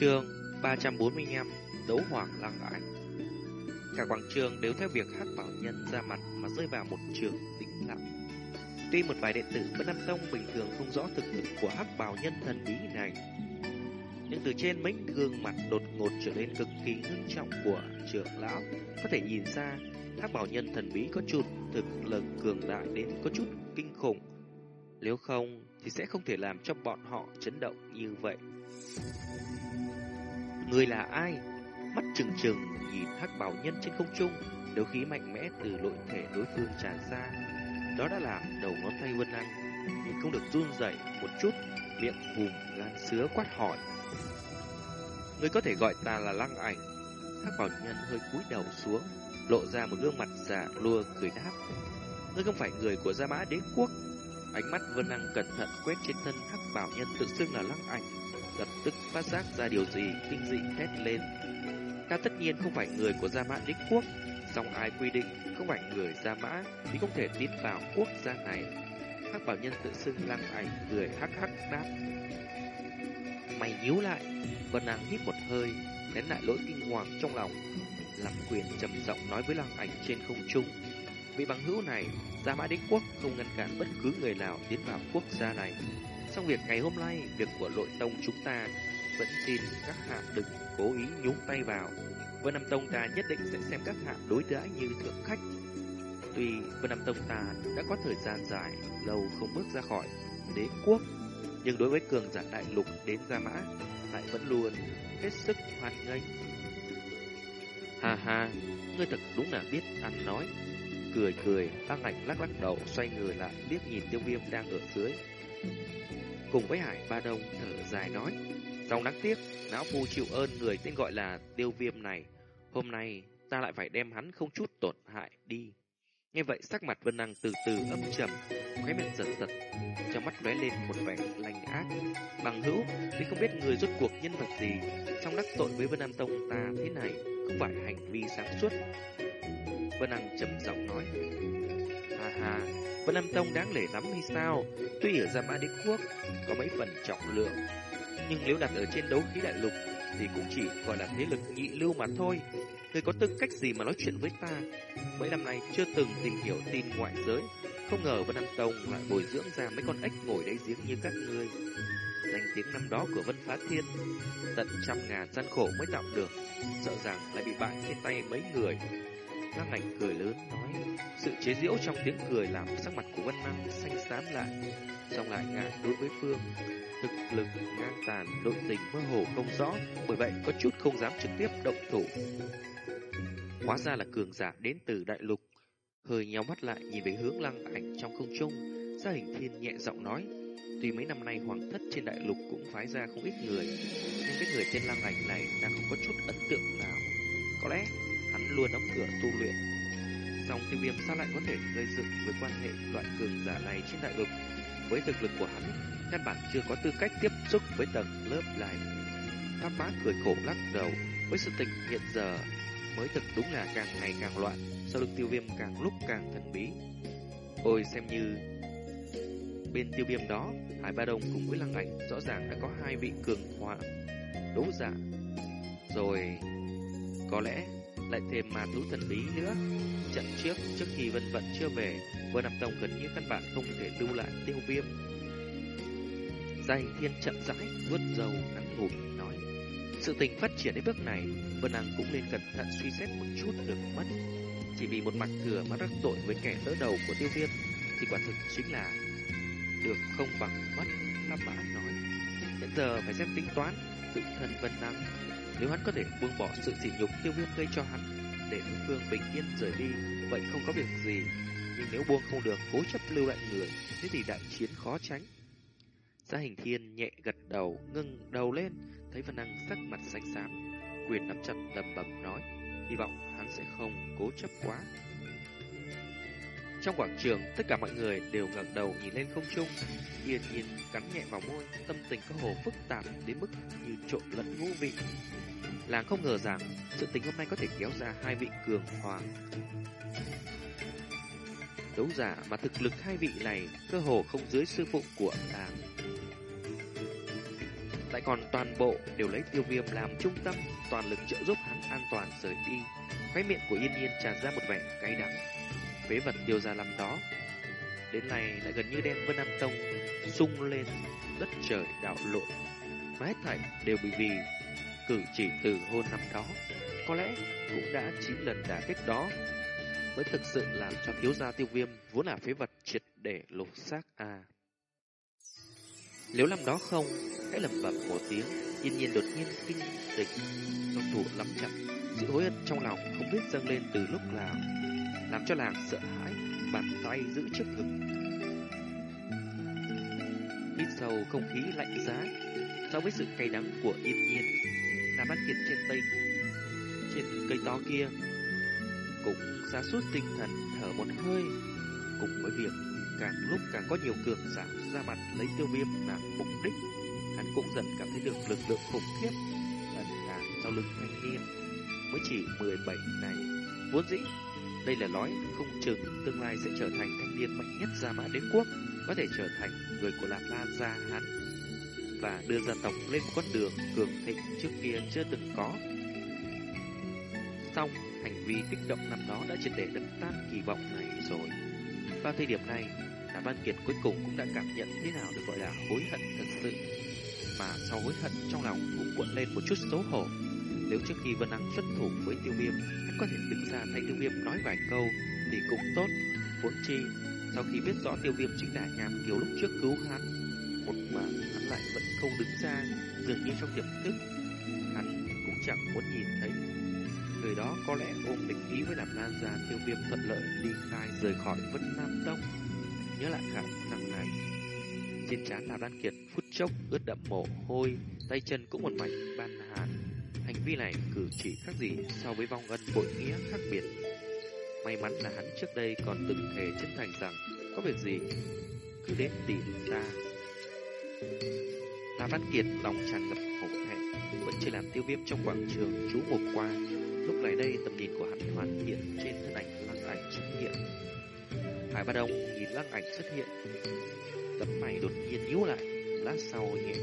Chương 345 Đấu Hoàng Lăng Ảnh Cả quảng trường đều theo việc hắc bảo nhân ra mặt mà rơi vào một trường tĩnh lặng. Tuy một vài đệ tử Vân Nam Tông bình thường không rõ thực lực của hắc bảo nhân thần bí này, nhưng từ trên mấy gương mặt đột ngột trở nên cực kỳ nghiêm trọng của trưởng lão có thể nhìn ra hắc bảo nhân thần bí có chút thực lực cường đại đến có chút kinh khủng. Nếu không thì sẽ không thể làm cho bọn họ chấn động như vậy. Người là ai? Mắt trừng trừng nhìn hắc bảo nhân trên không trung, đấu khí mạnh mẽ từ nội thể đối phương tràn ra. Đó đã làm đầu ngón tay Vân Anh, nhưng không được run rẩy một chút, miệng hùm gan sứa quát hỏi. Người có thể gọi ta là lăng ảnh. Hắc bảo nhân hơi cúi đầu xuống, lộ ra một gương mặt giả lua cười đáp. Ngươi không phải người của Gia Mã Đế Quốc. Ánh mắt Vân Năng cẩn thận quét trên thân hắc bảo nhân tự xưng là lăng ảnh, lập tức phát giác ra điều gì kinh dị thét lên. Ta tất nhiên không phải người của Gia Mã Đế Quốc, song ai quy định không phải người Gia Mã thì không thể tiến vào quốc gia này. Hắc bảo nhân tự xưng lăng ảnh cười hắc hắc đáp. Mày nhíu lại, Vân nàng hít một hơi, nén lại lỗi kinh hoàng trong lòng. Lạc quyền trầm giọng nói với lăng ảnh trên không trung. Vị bằng hữu này, Gia Mã Đế Quốc không ngăn cản bất cứ người nào tiến vào quốc gia này. Xong việc ngày hôm nay, việc của nội tông chúng ta vẫn xin các hạ đừng cố ý nhúng tay vào. Vân Nam Tông ta nhất định sẽ xem các hạ đối đãi như thượng khách. Tuy Vân Nam Tông ta đã có thời gian dài, lâu không bước ra khỏi đế quốc, nhưng đối với cường giả đại lục đến Gia Mã lại vẫn luôn hết sức hoan nghênh. Hà hà, ngươi thật đúng là biết ăn nói. Cười cười, tăng ảnh lắc lắc đầu, xoay người lại liếc nhìn tiêu viêm đang ở dưới. Cùng với Hải Ba Đông thở dài nói, trong đáng tiếc, não phu chịu ơn người tên gọi là tiêu viêm này. Hôm nay, ta lại phải đem hắn không chút tổn hại đi. Nghe vậy sắc mặt Vân Năng từ từ âm trầm, khóe miệng giật giật, trong mắt lóe lên một vẻ lành ác. Bằng hữu, tuy không biết người rốt cuộc nhân vật gì, song đắc tội với Vân Nam Tông ta thế này không phải hành vi sáng suốt. Vân Năng trầm giọng nói, Hà hà, Vân Nam Tông đáng lể lắm hay sao? Tuy ở Gia Mã Đế Quốc có mấy phần trọng lượng, nhưng nếu đặt ở trên đấu khí đại lục thì cũng chỉ gọi là thế lực nhị lưu mà thôi. Người có tư cách gì mà nói chuyện với ta? Mấy năm nay chưa từng tìm hiểu tin ngoại giới, không ngờ Vân Nam Tông lại bồi dưỡng ra mấy con ếch ngồi đáy giếng như các ngươi. Danh tiếng năm đó của Vân Phá Thiên, tận trăm ngàn gian khổ mới tạo được, sợ rằng lại bị bại trên tay mấy người. Lăng ảnh cười lớn nói, sự chế giễu trong tiếng cười làm sắc mặt của Vân Nam xanh xám lại, xong lại ngại đối với Phương. Thực lực ngang tàn, nội tình mơ hồ không rõ, bởi vậy có chút không dám trực tiếp động thủ. Hóa ra là cường giả đến từ đại lục. Hơi nhéo mắt lại nhìn về hướng lăng ảnh trong không trung, gia hình thiên nhẹ giọng nói. Tuy mấy năm nay hoàng thất trên đại lục cũng phái ra không ít người, nhưng cái người tên lăng ảnh này đang không có chút ấn tượng nào. Có lẽ luôn đóng cửa tu luyện. Song tiêu viêm sao lại có thể gây dựng với quan hệ loại cường giả này trên đại lục? Với thực lực của hắn, căn bản chưa có tư cách tiếp xúc với tầng lớp này. Pháp bá cười khổ lắc đầu, với sự tình hiện giờ mới thực đúng là càng ngày càng loạn, sau lưng tiêu viêm càng lúc càng thần bí. Ôi xem như bên tiêu viêm đó, Hải Ba Đông cùng với Lăng Ảnh rõ ràng đã có hai vị cường hóa đấu giả. Rồi có lẽ lại thêm mà thú thần bí nữa. Trận trước, trước khi Vân Vận chưa về, Vân Nam Tông gần như căn bản không thể lưu lại tiêu viêm. Gia hình thiên chậm rãi, vuốt dầu ngắn ngủ nói. Sự tình phát triển đến bước này, Vân Năng cũng nên cẩn thận suy xét một chút được mất. Chỉ vì một mặt thừa mà đắc tội với kẻ đỡ đầu của tiêu viêm, thì quả thực chính là được không bằng mất, Pháp Mã nói. Hiện giờ phải xem tính toán, tự thân Vân Năng. Nếu hắn có thể buông bỏ sự sỉ nhục tiêu viêm gây cho hắn, để đối phương bình yên rời đi, vậy không có việc gì. Nhưng nếu buông không được, cố chấp lưu lại người, thế thì đại chiến khó tránh. Gia hình thiên nhẹ gật đầu, ngưng đầu lên, thấy văn Năng sắc mặt xanh xám, quyền nắm chặt lẩm bẩm nói, hy vọng hắn sẽ không cố chấp quá. Trong quảng trường, tất cả mọi người đều ngẩng đầu nhìn lên không trung, yên yên cắn nhẹ vào môi, tâm tình có hồ phức tạp đến mức như trộn lẫn ngũ vị là không ngờ rằng sự tình hôm nay có thể kéo ra hai vị cường hoàng. Đấu giả mà thực lực hai vị này cơ hồ không dưới sư phụ của nàng. lại còn toàn bộ đều lấy tiêu viêm làm trung tâm, toàn lực trợ giúp hắn an toàn rời đi. Cái miệng của yên nhiên tràn ra một vẻ cay đắng. Phế vật tiêu ra làm đó. Đến này lại gần như đem Vân Nam Tông sung lên đất trời đạo lộn. Mà hết thảy đều bị vì cử chỉ từ hôn năm đó. Có lẽ cũng đã chín lần đả kích đó mới thực sự làm cho thiếu gia tiêu viêm vốn là phế vật triệt để lột xác à. Nếu năm đó không, hãy lẩm bẩm một tiếng, yên nhiên đột nhiên kinh tịch trong thủ lắm chặt, sự hối hận trong lòng không biết dâng lên từ lúc nào, làm cho nàng sợ hãi, bàn tay giữ trước ngực. Hít sâu không khí lạnh giá, so với sự cay đắng của yên nhiên, là bắt kiệt trên tay, trên cây to kia, cũng ra suốt tinh thần thở một hơi, cùng với việc càng lúc càng có nhiều cường giả ra mặt lấy tiêu viêm làm mục đích. Hắn cũng dần cảm thấy được lực lượng khủng khiếp ẩn tàng sau lưng thanh niên mới chỉ 17 này. Vốn dĩ, đây là nói không chừng tương lai sẽ trở thành thanh niên mạnh nhất Gia Mã Đế Quốc, có thể trở thành người của Lạp Lan gia hắn và đưa gia tộc lên một con đường cường thịnh trước kia chưa từng có. Xong, hành vi kích động năm đó đã triệt để đập tan kỳ vọng này rồi. Vào thời điểm này, Tạ Văn Kiệt cuối cùng cũng đã cảm nhận thế nào được gọi là hối hận thật sự. Mà sau hối hận trong lòng cũng cuộn lên một chút xấu hổ. Nếu trước khi Vân Năng xuất thủ với tiêu viêm, hắn có thể đứng ra thay tiêu viêm nói vài câu thì cũng tốt. Vốn chi, sau khi biết rõ tiêu viêm chính là nhàm kiều lúc trước cứu hắn, một mà hắn lại vẫn không đứng ra, dường như trong tiềm thức, hắn cũng chẳng muốn nhìn thấy. Người đó có lẽ ôm tình ý với làm lan ra tiêu viêm thuận lợi ly khai rời khỏi Vân Nam Tông. Nhớ lại khả năng này, trên trán là Đan Kiệt phút chốc ướt đậm mồ hôi, tay chân cũng một mảnh ban hàn. Hành vi này cử chỉ khác gì so với vong ân bội nghĩa khác biệt. May mắn là hắn trước đây còn từng thề chân thành rằng có việc gì cứ đến tìm ta. La Văn Kiệt lòng tràn ngập hổ thẹn, vẫn chưa làm tiêu viêm trong quảng trường chú một qua. Lúc này đây tầm nhìn của hắn hoàn hiện trên thân ảnh lăng ảnh xuất hiện. Hải Ba Đông nhìn lăng ảnh xuất hiện, tấm mày đột nhiên nhíu lại, lát sau nhẹ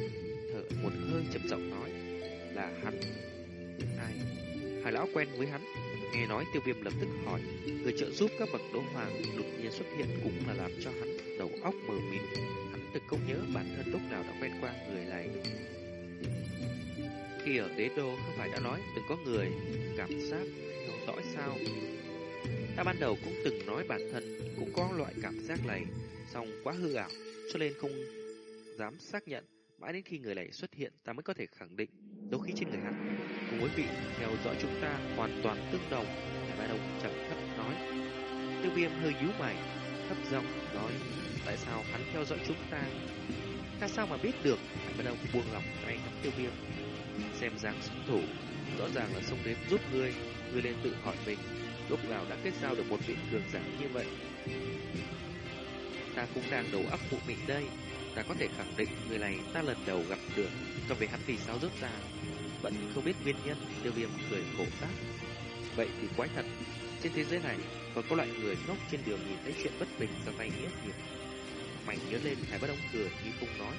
thở một hơi chậm giọng nói là hắn. Ai? Hải lão quen với hắn, nghe nói tiêu viêm lập tức hỏi, người trợ giúp các bậc đấu hoàng đột nhiên xuất hiện cũng là làm cho hắn đầu óc mờ mịt. Từng không nhớ bản thân lúc nào đã quen qua người này. Khi ở đế đô không phải đã nói từng có người cảm giác theo dõi sao? Ta ban đầu cũng từng nói bản thân cũng có loại cảm giác này, song quá hư ảo, cho nên không dám xác nhận. Mãi đến khi người này xuất hiện ta mới có thể khẳng định đôi khi trên người hắn cùng với vị theo dõi chúng ta hoàn toàn tương đồng. nhà Ba đồng chẳng thấp nói. Tiêu viêm hơi nhíu mày, thấp giọng nói tại sao hắn theo dõi chúng ta? Ta sao mà biết được? Hải Ba Đông buông lỏng tay nắm tiêu viêm. Xem dáng xung thủ, rõ ràng là xông đến giúp ngươi, ngươi nên tự hỏi mình, lúc nào đã kết giao được một vị cường giả như vậy. Ta cũng đang đầu óc phụ mình đây, ta có thể khẳng định người này ta lần đầu gặp được, còn về hắn vì sao rớt ra, vẫn không biết nguyên nhân, tiêu viêm cười khổ đáp. Vậy thì quái thật, trên thế giới này còn có loại người ngốc trên đường nhìn thấy chuyện bất bình ra tay nghĩa hiệp. mảnh nhớ lên Hải bất ông cười như không nói.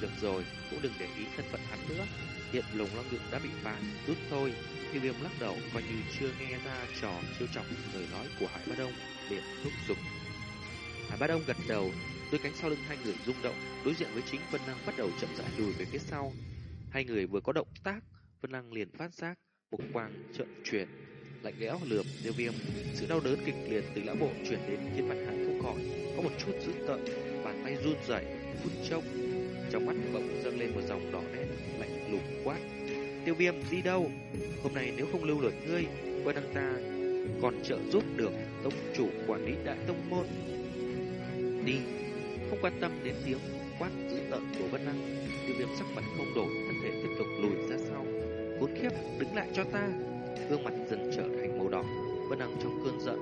Được rồi, cũng đừng để ý thân phận hắn nữa. Hiện lồng long ngực đã bị phá, rút thôi. Tiêu viêm lắc đầu coi như chưa nghe ra trò chiêu trọng lời nói của Hải bất Đông, liền thúc giục. Hải bất Đông gật đầu, đôi cánh sau lưng hai người rung động, đối diện với chính Vân Năng bắt đầu chậm rãi lùi về phía sau. Hai người vừa có động tác, Vân Năng liền phát giác, mục quang trợn chuyển, lạnh lẽo lườm tiêu viêm. Sự đau đớn kịch liệt từ lão bộ chuyển đến khiến mặt hắn không khỏi, có một chút dữ tợn, bàn tay run rẩy, phút chốc. Trong mắt bỗng dâng lên một dòng đỏ đen, lạnh lùng quát. Tiêu viêm đi đâu? Hôm nay nếu không lưu lượt ngươi, Vân Năng ta còn trợ giúp được tông chủ quản lý đại tông môn. Đi, không quan tâm đến tiếng quát dữ tợn của Vân Năng, tiêu viêm sắc mặt không đổi, thân thể tiếp tục lùi ra sau. Khốn khiếp, đứng lại cho ta. Gương mặt dần trở thành màu đỏ, Vân Năng trong cơn giận.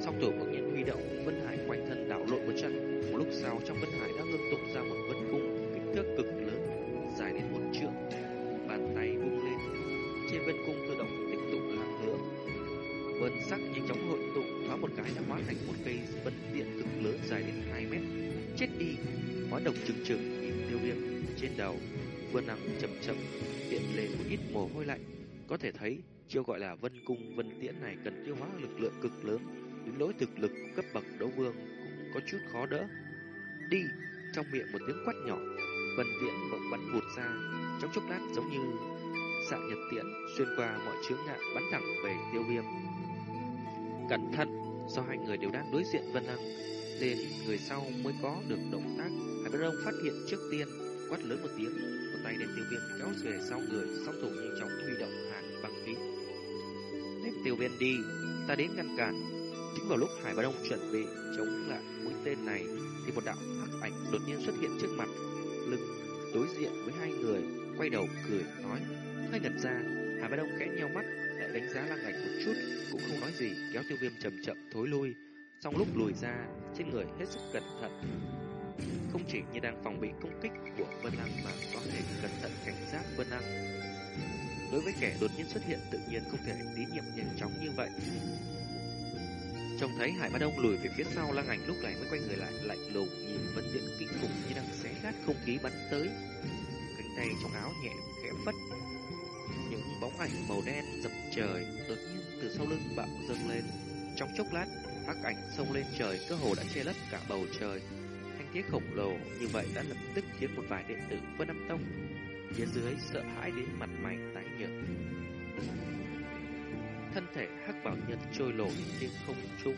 Song tử bỗng nhiên huy động, Vân Hải quanh thân đảo lộn một trận. Một lúc sau trong Vân Hải đã ngưng tụ ra một vân cung kích thước cực lớn, dài đến một trượng. Bàn tay vung lên, trên vân cung tự động tích tụ năng lượng. Vân sắc nhanh chóng hội tụ, thoáng một cái đã hóa thành một cây vân điện cực lớn dài đến 2 mét. Chết đi, hóa độc trừng trừng nhìn tiêu viêm trên đầu Vân Năng chậm chậm hiện lên một ít mồ hôi lạnh. Có thể thấy, chiêu gọi là Vân Cung Vân Tiễn này cần tiêu hóa lực lượng cực lớn, đến nỗi thực lực cấp bậc đấu vương cũng có chút khó đỡ. Đi! Trong miệng một tiếng quát nhỏ, Vân Tiễn bỗng bắn vụt ra, trong chốc lát giống như xạ nhật tiễn xuyên qua mọi chướng ngại bắn thẳng về tiêu viêm. Cẩn thận, do hai người đều đang đối diện Vân Năng, nên người sau mới có được động tác. Hải Bất Đông phát hiện trước tiên, quát lớn một tiếng, một tay đem tiêu viêm kéo về sau người, song thủ nhanh chóng huy động hàn băng khí. Tiêu viêm đi, ta đến ngăn cản. Chính vào lúc Hải Bà Đông chuẩn bị chống lại mũi tên này, thì một đạo hắc ảnh đột nhiên xuất hiện trước mặt, lưng đối diện với hai người, quay đầu cười nói, hơi ngẩn ra, Hải Bà Đông khẽ nheo mắt, lại đánh giá lăng ảnh một chút, cũng không nói gì, kéo tiêu viêm chậm chậm thối lui. Trong lúc lùi ra, trên người hết sức cẩn thận. Không chỉ như đang phòng bị công kích của Vân Lăng mà có thể cẩn thận cảnh giác Vân Lăng Đối với kẻ đột nhiên xuất hiện tự nhiên không thể tín nhiệm nhanh chóng như vậy. Trông thấy Hải Bá Đông lùi về phía sau lăng ảnh lúc này mới quay người lại lạnh lùng nhìn Vân Diễn kinh khủng như đang xé nát không khí bắn tới. Cánh tay trong áo nhẹ khẽ phất. Những bóng ảnh màu đen dập trời đột nhiên từ sau lưng bạo dâng lên. Trong chốc lát, hắc ảnh xông lên trời cơ hồ đã che lấp cả bầu trời. Thanh thế khổng lồ như vậy đã lập tức khiến một vài đệ tử Vân Nam Tông phía dưới sợ hãi đến mặt mày tái. Thân thể hắc bảo nhân trôi nổi trên không trung,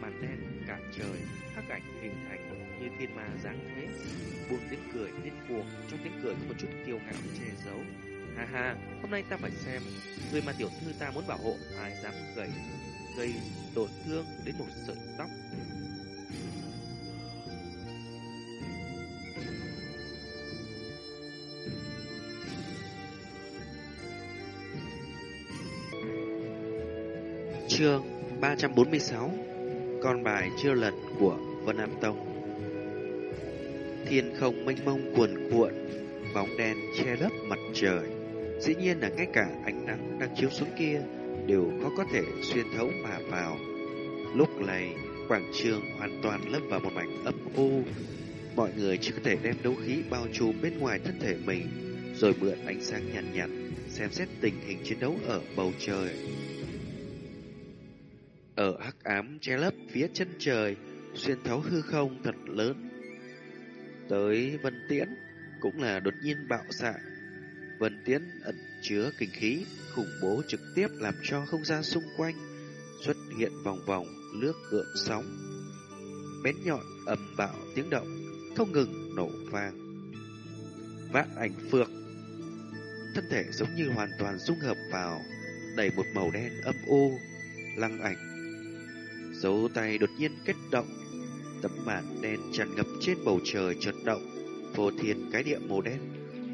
màn đen cả trời, hắc ảnh hình thành như thiên ma dáng thế, buông tiếng cười điên cuồng, trong tiếng cười có một chút kiêu ngạo che giấu. Ha ha, hôm nay ta phải xem, người mà tiểu thư ta muốn bảo hộ, ai dám gầy gây tổn thương đến một sợi tóc. Chương 346 Con bài chưa lần của Vân Nam Tông Thiên không mênh mông cuồn cuộn Bóng đen che lấp mặt trời Dĩ nhiên là ngay cả ánh nắng đang chiếu xuống kia đều khó có thể xuyên thấu mà vào. Lúc này, quảng trường hoàn toàn lâm vào một mảnh âm u. Mọi người chỉ có thể đem đấu khí bao trùm bên ngoài thân thể mình, rồi mượn ánh sáng nhàn nhạt, nhạt, xem xét tình hình chiến đấu ở bầu trời. Ở hắc ám che lấp phía chân trời, xuyên thấu hư không thật lớn. Tới Vân Tiễn cũng là đột nhiên bạo xạ. Vân Tiễn ẩn chứa kinh khí khủng bố trực tiếp làm cho không gian xung quanh xuất hiện vòng vòng nước gợn sóng. Bén nhọn ầm bạo tiếng động không ngừng nổ vang. Vạn ảnh phược thân thể giống như hoàn toàn dung hợp vào đầy một màu đen âm u lăng ảnh dấu tay đột nhiên kết động. Tấm màn đen tràn ngập trên bầu trời chợt động vô thiên cái địa màu đen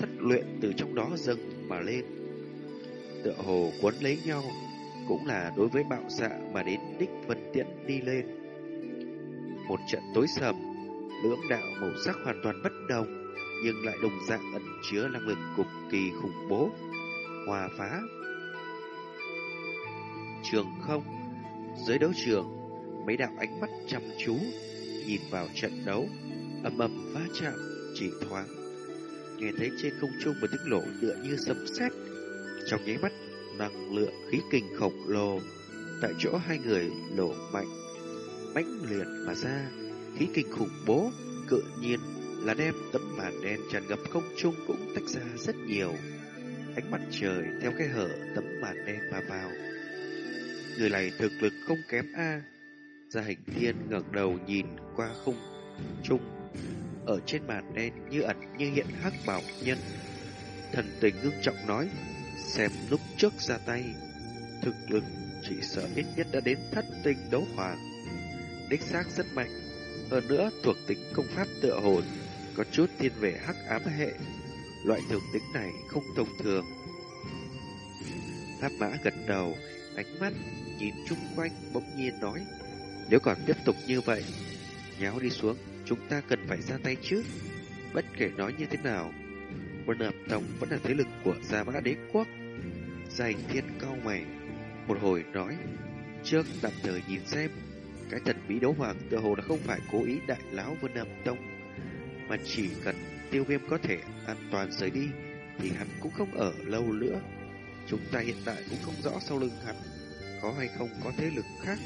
thất luyện từ trong đó dâng mà lên. Tựa hồ cuốn lấy nhau, cũng là đối với bạo dạ mà đến đích vân tiễn đi lên. Một trận tối sầm, lưỡng đạo màu sắc hoàn toàn bất đồng, nhưng lại đồng dạng ẩn chứa năng lực cực kỳ khủng bố, hòa phá. Trường không, dưới đấu trường, mấy đạo ánh mắt chăm chú, nhìn vào trận đấu, âm ầm va chạm, chỉ thoáng. Nghe thấy trên không trung một tiếng lộ tựa như sấm sét trong nháy mắt, năng lượng khí kình khổng lồ tại chỗ hai người nổ mạnh, mãnh liệt mà ra, khí kình khủng bố, cự nhiên là đem tấm màn đen tràn ngập không trung cũng tách ra rất nhiều. Ánh mặt trời theo cái hở tấm màn đen mà vào. Người này thực lực không kém A. Gia hành thiên ngẩng đầu nhìn qua khung trung. Ở trên màn đen như ẩn như hiện hắc bảo nhân. Thần tình ngưng trọng nói, Xem lúc trước ra tay, thực lực chỉ sợ ít nhất đã đến thất tinh đấu hoàng. Đích xác rất mạnh, hơn nữa thuộc tính công pháp tựa hồn, có chút thiên về hắc ám hệ. Loại thuộc tính này không thông thường. Tháp mã gật đầu, ánh mắt nhìn chung quanh bỗng nhiên nói, nếu còn tiếp tục như vậy, nháo đi xuống, chúng ta cần phải ra tay trước. Bất kể nói như thế nào, Vân Hợp Tông vẫn là thế lực của Gia Mã Đế Quốc. Gia Hình Thiên cao mày, một hồi nói, trước tạm thời nhìn xem, cái thần bí đấu hoàng tựa hồ là không phải cố ý đại láo Vân hợp Tông, mà chỉ cần tiêu viêm có thể an toàn rời đi, thì hắn cũng không ở lâu nữa. Chúng ta hiện tại cũng không rõ sau lưng hắn có hay không có thế lực khác,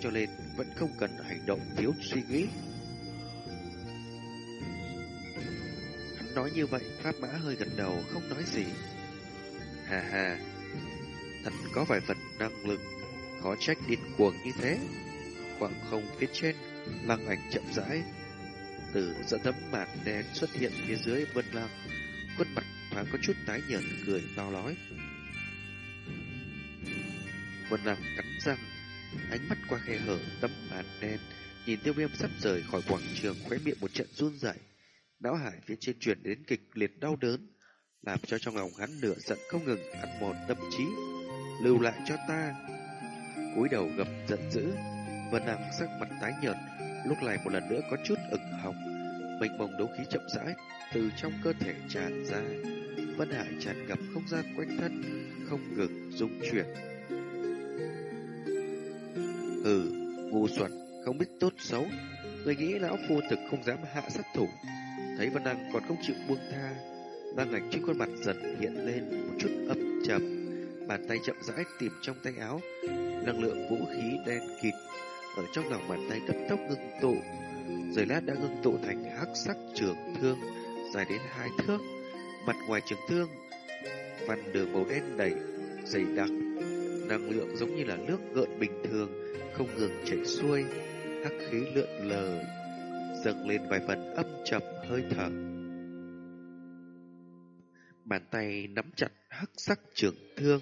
cho nên vẫn không cần hành động thiếu suy nghĩ. Hắn nói như vậy, Pháp Mã hơi gật đầu không nói gì. Hà hà, thật có vài phần năng lực, khó trách điên cuồng như thế. Khoảng không phía trên, lăng ảnh chậm rãi, từ dẫn tấm màn đen xuất hiện phía dưới vân lăng, khuôn mặt thoáng có chút tái nhợt cười to nói. Vân lăng cắn răng, ánh mắt qua khe hở tấm màn đen, nhìn tiêu viêm sắp rời khỏi quảng trường khóe miệng một trận run rẩy não hải phía trên truyền đến kịch liệt đau đớn, làm cho trong lòng hắn lửa giận không ngừng ăn mòn tâm trí. Lưu lại cho ta. cúi đầu gầm giận dữ, Vân Nam sắc mặt tái nhợt, lúc này một lần nữa có chút ửng hồng, mênh mông đấu khí chậm rãi từ trong cơ thể tràn ra. Vân Hải tràn ngập không gian quanh thân, không ngừng rung chuyển. Ừ, ngu xuẩn, không biết tốt xấu, người nghĩ lão phu thực không dám hạ sát thủ. Thấy Vân Đăng còn không chịu buông tha, Lăng ảnh trên khuôn mặt dần hiện lên một chút âm trầm, bàn tay chậm rãi tìm trong tay áo, năng lượng vũ khí đen kịt ở trong lòng bàn tay cấp tốc ngưng tụ, rồi lát đã ngưng tụ thành hắc sắc trường thương dài đến hai thước, mặt ngoài trường thương văn đường màu đen đầy dày đặc, năng lượng giống như là nước gợn bình thường không ngừng chảy xuôi, hắc khí lượn lờ dâng lên vài phần âm trầm hơi thở. Bàn tay nắm chặt hắc sắc trường thương,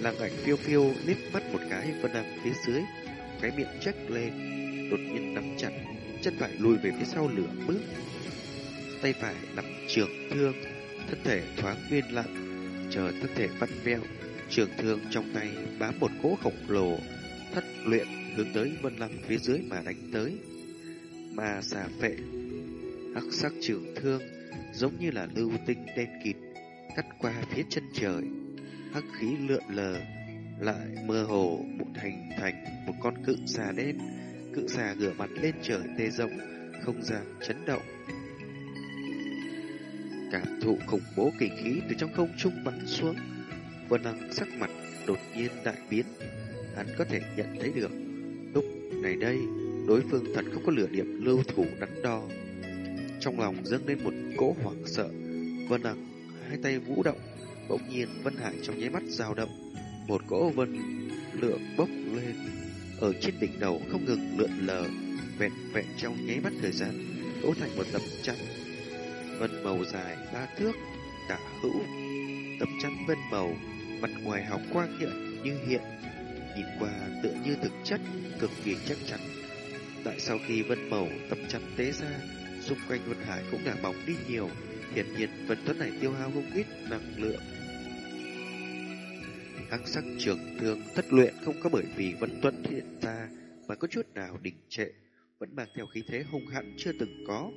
lăng ảnh phiêu phiêu liếc mắt một cái vân đằng phía dưới, cái miệng trách lên, đột nhiên nắm chặt, chân phải lùi về phía sau lửa bước. Tay phải nắm trường thương, thân thể thoáng viên lặng, chờ thân thể vắt veo, trường thương trong tay bám một cỗ khổng lồ, thất luyện hướng tới vân lăng phía dưới mà đánh tới. Mà xà phệ, hắc sắc trường thương giống như là lưu tinh đen kịt cắt qua phía chân trời, hắc khí lượn lờ lại mơ hồ một thành thành một con cự xà đen, cự xà ngửa mặt lên trời tê rộng, không gian chấn động. Cảm thụ khủng bố kỳ khí từ trong không trung bắn xuống, Vân lăng sắc mặt đột nhiên đại biến, hắn có thể nhận thấy được. Lúc này đây, đối phương thật không có lửa điểm lưu thủ đắn đo. Trong lòng dâng lên một cỗ hoảng sợ, Vân Đăng hai tay vũ động, bỗng nhiên Vân Hải trong nháy mắt dao động, một cỗ vân lượng bốc lên. Ở trên đỉnh đầu không ngừng lượn lờ, vẹn vẹn trong nháy mắt thời gian, cấu thành một tấm chắn. Vân màu dài ba thước tả hữu, tấm chắn vân màu mặt ngoài hào quang hiện như hiện, nhìn qua tựa như thực chất cực kỳ chắc chắn. Tại sau khi vân màu tập chặt tế ra, xung quanh Vân Hải cũng đã bóng đi nhiều, hiển nhiên vân tuấn này tiêu hao không ít năng lượng. Hắc sắc trường thương thất luyện không có bởi vì Vân Tuấn hiện ra mà có chút nào đình trệ, vẫn mang theo khí thế hung hãn chưa từng có.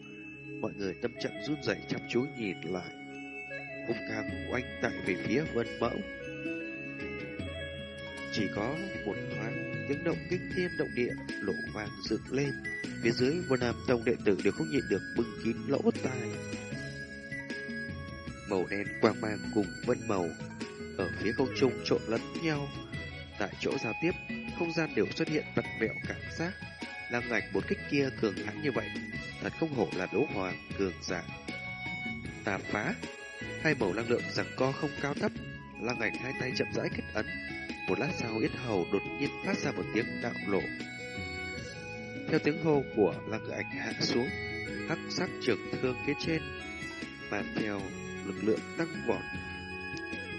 Mọi người tâm trạng run rẩy chăm chú nhìn lại. Hung cam oanh tại về phía Vân Mẫu. Chỉ có một thoáng tiếng động kinh thiên động địa lộ vàng dựng lên. Phía dưới vô Nam Tông đệ tử đều không nhịn được bưng kín lỗ tai. Màu đen quang mang cùng vân màu ở phía không trung trộn lẫn nhau. Tại chỗ giao tiếp, không gian đều xuất hiện vặn vẹo cảm giác. Lam ngạch một kích kia cường hãn như vậy, thật không hổ là đấu hoàng cường giả. tàn phá, hai màu năng lượng rằng co không cao thấp, lăng ngạch hai tay chậm rãi kết ấn. Một lát sau yết hầu đột nhiên phát ra một tiếng đạo lộ. Theo tiếng hô của làng cự ảnh hạ xuống, hắc sắc trường thương phía trên, mang theo lực lượng tăng vọt.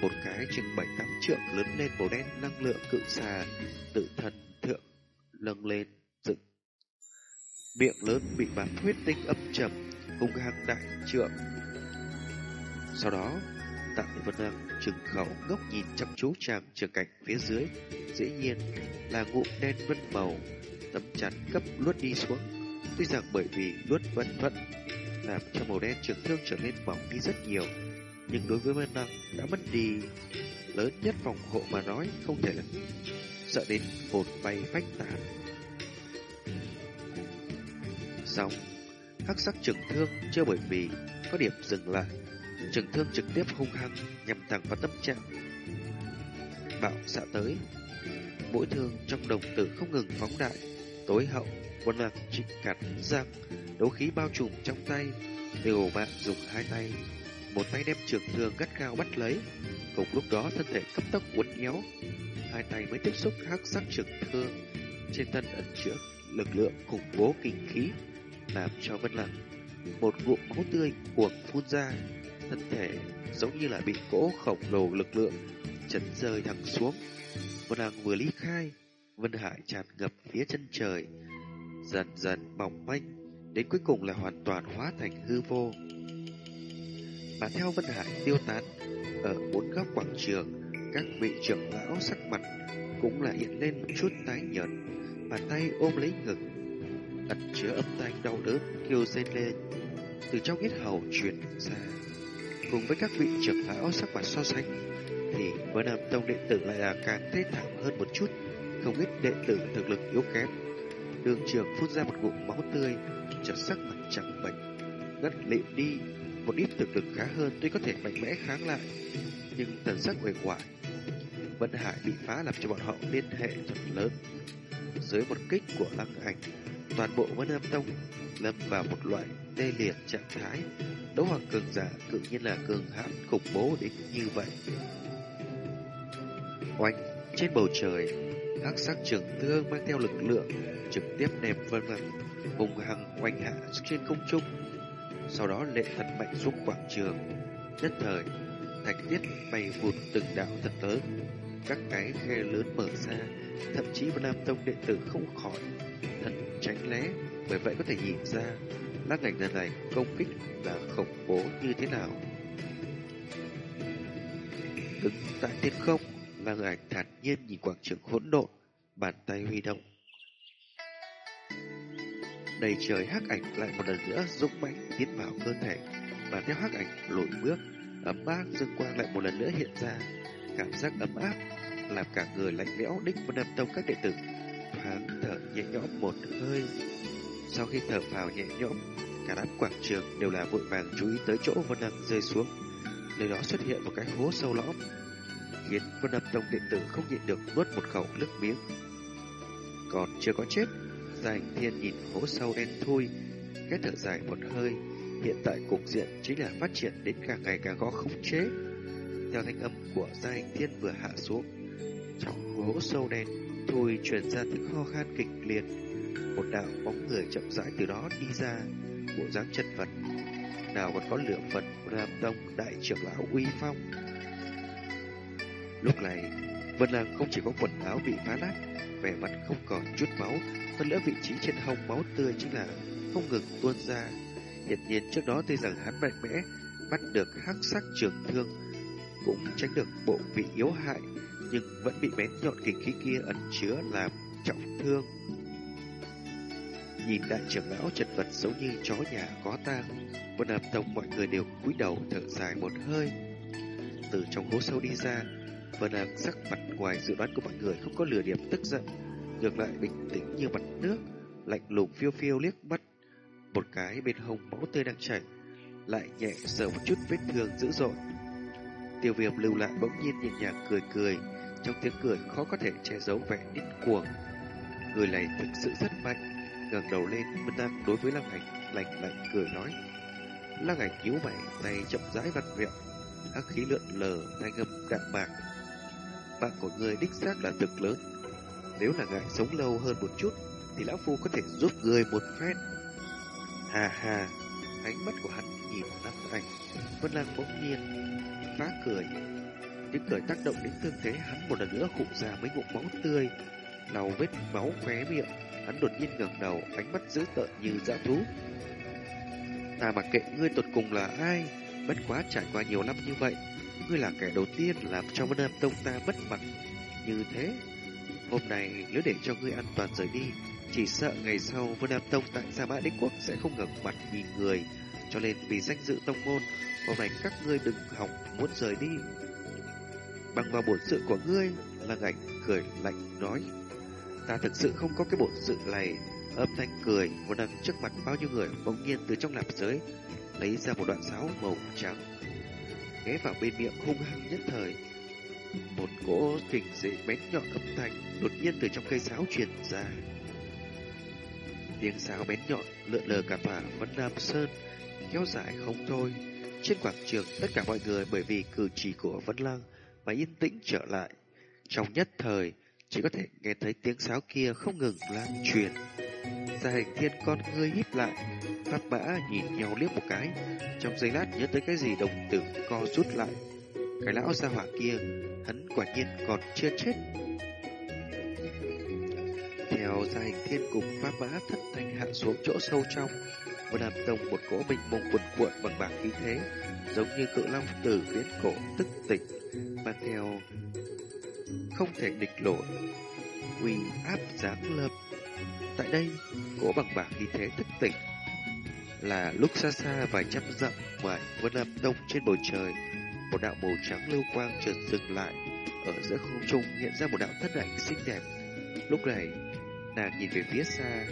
Một cái chừng bảy tám trượng lớn lên màu đen năng lượng cự xà tự thần thượng lâng lên dựng. Miệng lớn bị bắn huyết tinh âm trầm hung hăng đại trượng. Sau đó tại vân năng trừng khẩu ngốc nhìn chăm chú chàng trường cảnh phía dưới dĩ nhiên là ngụm đen vân màu tấm chắn cấp luốt đi xuống tuy rằng bởi vì luốt vân thuận làm cho màu đen trường thương trở nên mỏng đi rất nhiều nhưng đối với Vân Năng đã mất đi lớn nhất phòng hộ mà nói không thể là sợ đến hồn bay phách tán. Xong, hắc sắc trường thương chưa bởi vì có điểm dừng lại. Trường thương trực tiếp hung hăng nhằm thẳng vào tâm trạng. Bạo xạ tới. Mỗi thương trong đồng tử không ngừng phóng đại. Tối hậu, quân lạc trịnh cắn răng, đấu khí bao trùm trong tay. Liều mạng dùng hai tay, một tay đem trường thương gắt cao bắt lấy. Cùng lúc đó thân thể cấp tốc uốn éo, hai tay mới tiếp xúc hắc sắc trường thương trên thân ẩn chứa lực lượng khủng bố kinh khí, làm cho Vân lạc một ngụm máu tươi cuồng phun ra, thân thể giống như là bị cỗ khổng lồ lực lượng chấn rơi thẳng xuống. Vân Hằng vừa ly khai, Vân Hải tràn ngập phía chân trời, dần dần mỏng manh, đến cuối cùng là hoàn toàn hóa thành hư vô. Mà theo Vân Hải tiêu tán, ở bốn góc quảng trường, các vị trưởng lão sắc mặt cũng là hiện lên một chút tái nhợt, bàn tay ôm lấy ngực, ẩn chứa âm thanh đau đớn kêu rên lên từ trong yết hầu truyền ra. Cùng với các vị trưởng lão sắc mặt so sánh, thì Vân Âm Tông đệ tử lại là càng thế thảm hơn một chút, không ít đệ tử thực lực yếu kém. Đường trường phun ra một ngụm máu tươi, chợt sắc mặt trắng bệch, ngất lịm đi. Một ít thực lực khá hơn tuy có thể mạnh mẽ kháng lại, nhưng tần sắc uể oải Vân Hải bị phá làm cho bọn họ liên hệ thật lớn. Dưới một kích của lăng ảnh, toàn bộ Vân Nam Tông lâm vào một loại tê liệt trạng thái. Đấu hoàng cường giả tự nhiên là cường hãn khủng bố đến như vậy. Oanh, trên bầu trời, hắc sắc trường thương mang theo lực lượng trực tiếp ném Vân Nam hùng hăng oanh hạ trên không trung. Sau đó lệ thật mạnh xuống quảng trường. Nhất thời, thạch tiết bay vụt từng đạo thật lớn các cái khe lớn mở ra, thậm chí Vân Nam Tông đệ tử không khỏi thần tránh né, bởi vậy có thể nhìn ra lát ngành lần này công kích là khủng bố như thế nào. Đứng tại thiên không, lăng ảnh thản nhiên nhìn quảng trường hỗn độn, bàn tay huy động. Đầy trời hắc ảnh lại một lần nữa dũng mãnh tiến vào cơ thể, và theo hắc ảnh lùi bước, ấm áp dương quang lại một lần nữa hiện ra, cảm giác ấm áp làm cả người lạnh lẽo đích và đập Tông các đệ tử thoáng thở nhẹ nhõm một hơi. Sau khi thở vào nhẹ nhõm, cả đám quảng trường đều là vội vàng chú ý tới chỗ Vân Nam rơi xuống. Nơi đó xuất hiện một cái hố sâu lõm, khiến Vân Nam Tông đệ tử không nhịn được nuốt một khẩu nước miếng. Còn chưa có chết, Giành Thiên nhìn hố sâu đen thui, khẽ thở dài một hơi. Hiện tại cục diện chính là phát triển đến càng ngày càng khó khống chế. Theo thanh âm của Gia Hành Thiên vừa hạ xuống, trong hố sâu đen, Thôi truyền ra tiếng ho khan kịch liệt. Một đạo bóng người chậm rãi từ đó đi ra, bộ dáng chật vật. Nào còn có lửa phật Ram Tông đại trưởng lão uy phong. Lúc này, Vân Lang không chỉ có quần áo bị phá nát, vẻ mặt không còn chút máu, hơn nữa vị trí trên hông máu tươi chính là không ngừng tuôn ra. hiển nhiên trước đó tuy rằng hắn mạnh mẽ, bắt được hắc sắc trường thương, cũng tránh được bộ vị yếu hại nhưng vẫn bị bén nhọn kình khí kia ẩn chứa làm trọng thương. Nhìn đại trưởng lão chật vật giống như chó nhà có tang, Vân Nam Tông mọi người đều cúi đầu thở dài một hơi. Từ trong hố sâu đi ra, Vân Nam sắc mặt ngoài dự đoán của mọi người không có lừa điểm tức giận, ngược lại bình tĩnh như mặt nước, lạnh lùng phiêu phiêu liếc mắt. Một cái bên hông máu tươi đang chảy, lại nhẹ sờ một chút vết thương dữ dội. Tiêu viêm lưu lại bỗng nhiên nhẹ nhàng cười cười, trong tiếng cười khó có thể che giấu vẻ điên cuồng. Người này thực sự rất mạnh. ngẩng đầu lên, Vân Nam đối với Lăng Ảnh lạnh lạnh cười nói. Lăng Ảnh nhíu mày, tay chậm rãi vặn vẹo, hắc khí lượn lờ, tay ngâm đạm bạc. Bạn của người đích xác là thực lớn. Nếu là ngài sống lâu hơn một chút, thì lão phu có thể giúp người một phen. Hà hà, ánh mắt của hắn nhìn Lăng Ảnh, Vân Lang bỗng nhiên phá cười Tiếng cười tác động đến thương thế hắn một lần nữa khụ ra mấy ngụm máu tươi, lau vết máu khóe miệng. Hắn đột nhiên ngẩng đầu, ánh mắt dữ tợn như dã thú. Ta mặc kệ ngươi tột cùng là ai, bất quá trải qua nhiều năm như vậy, ngươi là kẻ đầu tiên làm cho Vân Nam Tông ta mất mặt như thế. Hôm nay nếu để cho ngươi an toàn rời đi, chỉ sợ ngày sau Vân Nam Tông tại Gia Mã Đế Quốc sẽ không ngẩng mặt nhìn người, cho nên vì danh dự tông môn, hôm nay các ngươi đừng hỏng muốn rời đi bằng vào bổn sự của ngươi, là ảnh cười lạnh nói. Ta thực sự không có cái bổn sự này. Âm thanh cười, một đằng trước mặt bao nhiêu người bỗng nhiên từ trong lạp giới lấy ra một đoạn sáo màu trắng, ghé vào bên miệng hung hăng nhất thời. Một cỗ kình dị bén nhọn âm thanh đột nhiên từ trong cây sáo truyền ra. Tiếng sáo bén nhọn lượn lờ cả phả Vân Nam Sơn, kéo dài không thôi. Trên quảng trường, tất cả mọi người bởi vì cử chỉ của Vân Lăng mà yên tĩnh trở lại. Trong nhất thời, chỉ có thể nghe thấy tiếng sáo kia không ngừng lan truyền. Gia hình thiên con ngươi híp lại, Pháp mã nhìn nhau liếc một cái, trong giây lát nhớ tới cái gì đồng tử co rút lại. Cái lão gia hỏa kia, hắn quả nhiên còn chưa chết. Theo gia hình thiên cùng Pháp mã thất thanh hạ xuống chỗ sâu trong, và làm tông một cỗ bình mông cuộn cuộn bằng bạc khí thế, giống như cự long tử biến cổ tức tỉnh, mà theo không thể địch nổi uy áp giáng lâm tại đây cỗ bằng bạc khí thế thức tỉnh là lúc xa xa vài trăm dặm ngoài vân âm đông trên bầu trời, một đạo màu trắng lưu quang chợt dừng lại. Ở giữa không trung hiện ra một đạo thất ảnh xinh đẹp. Lúc này, nàng nhìn về phía xa,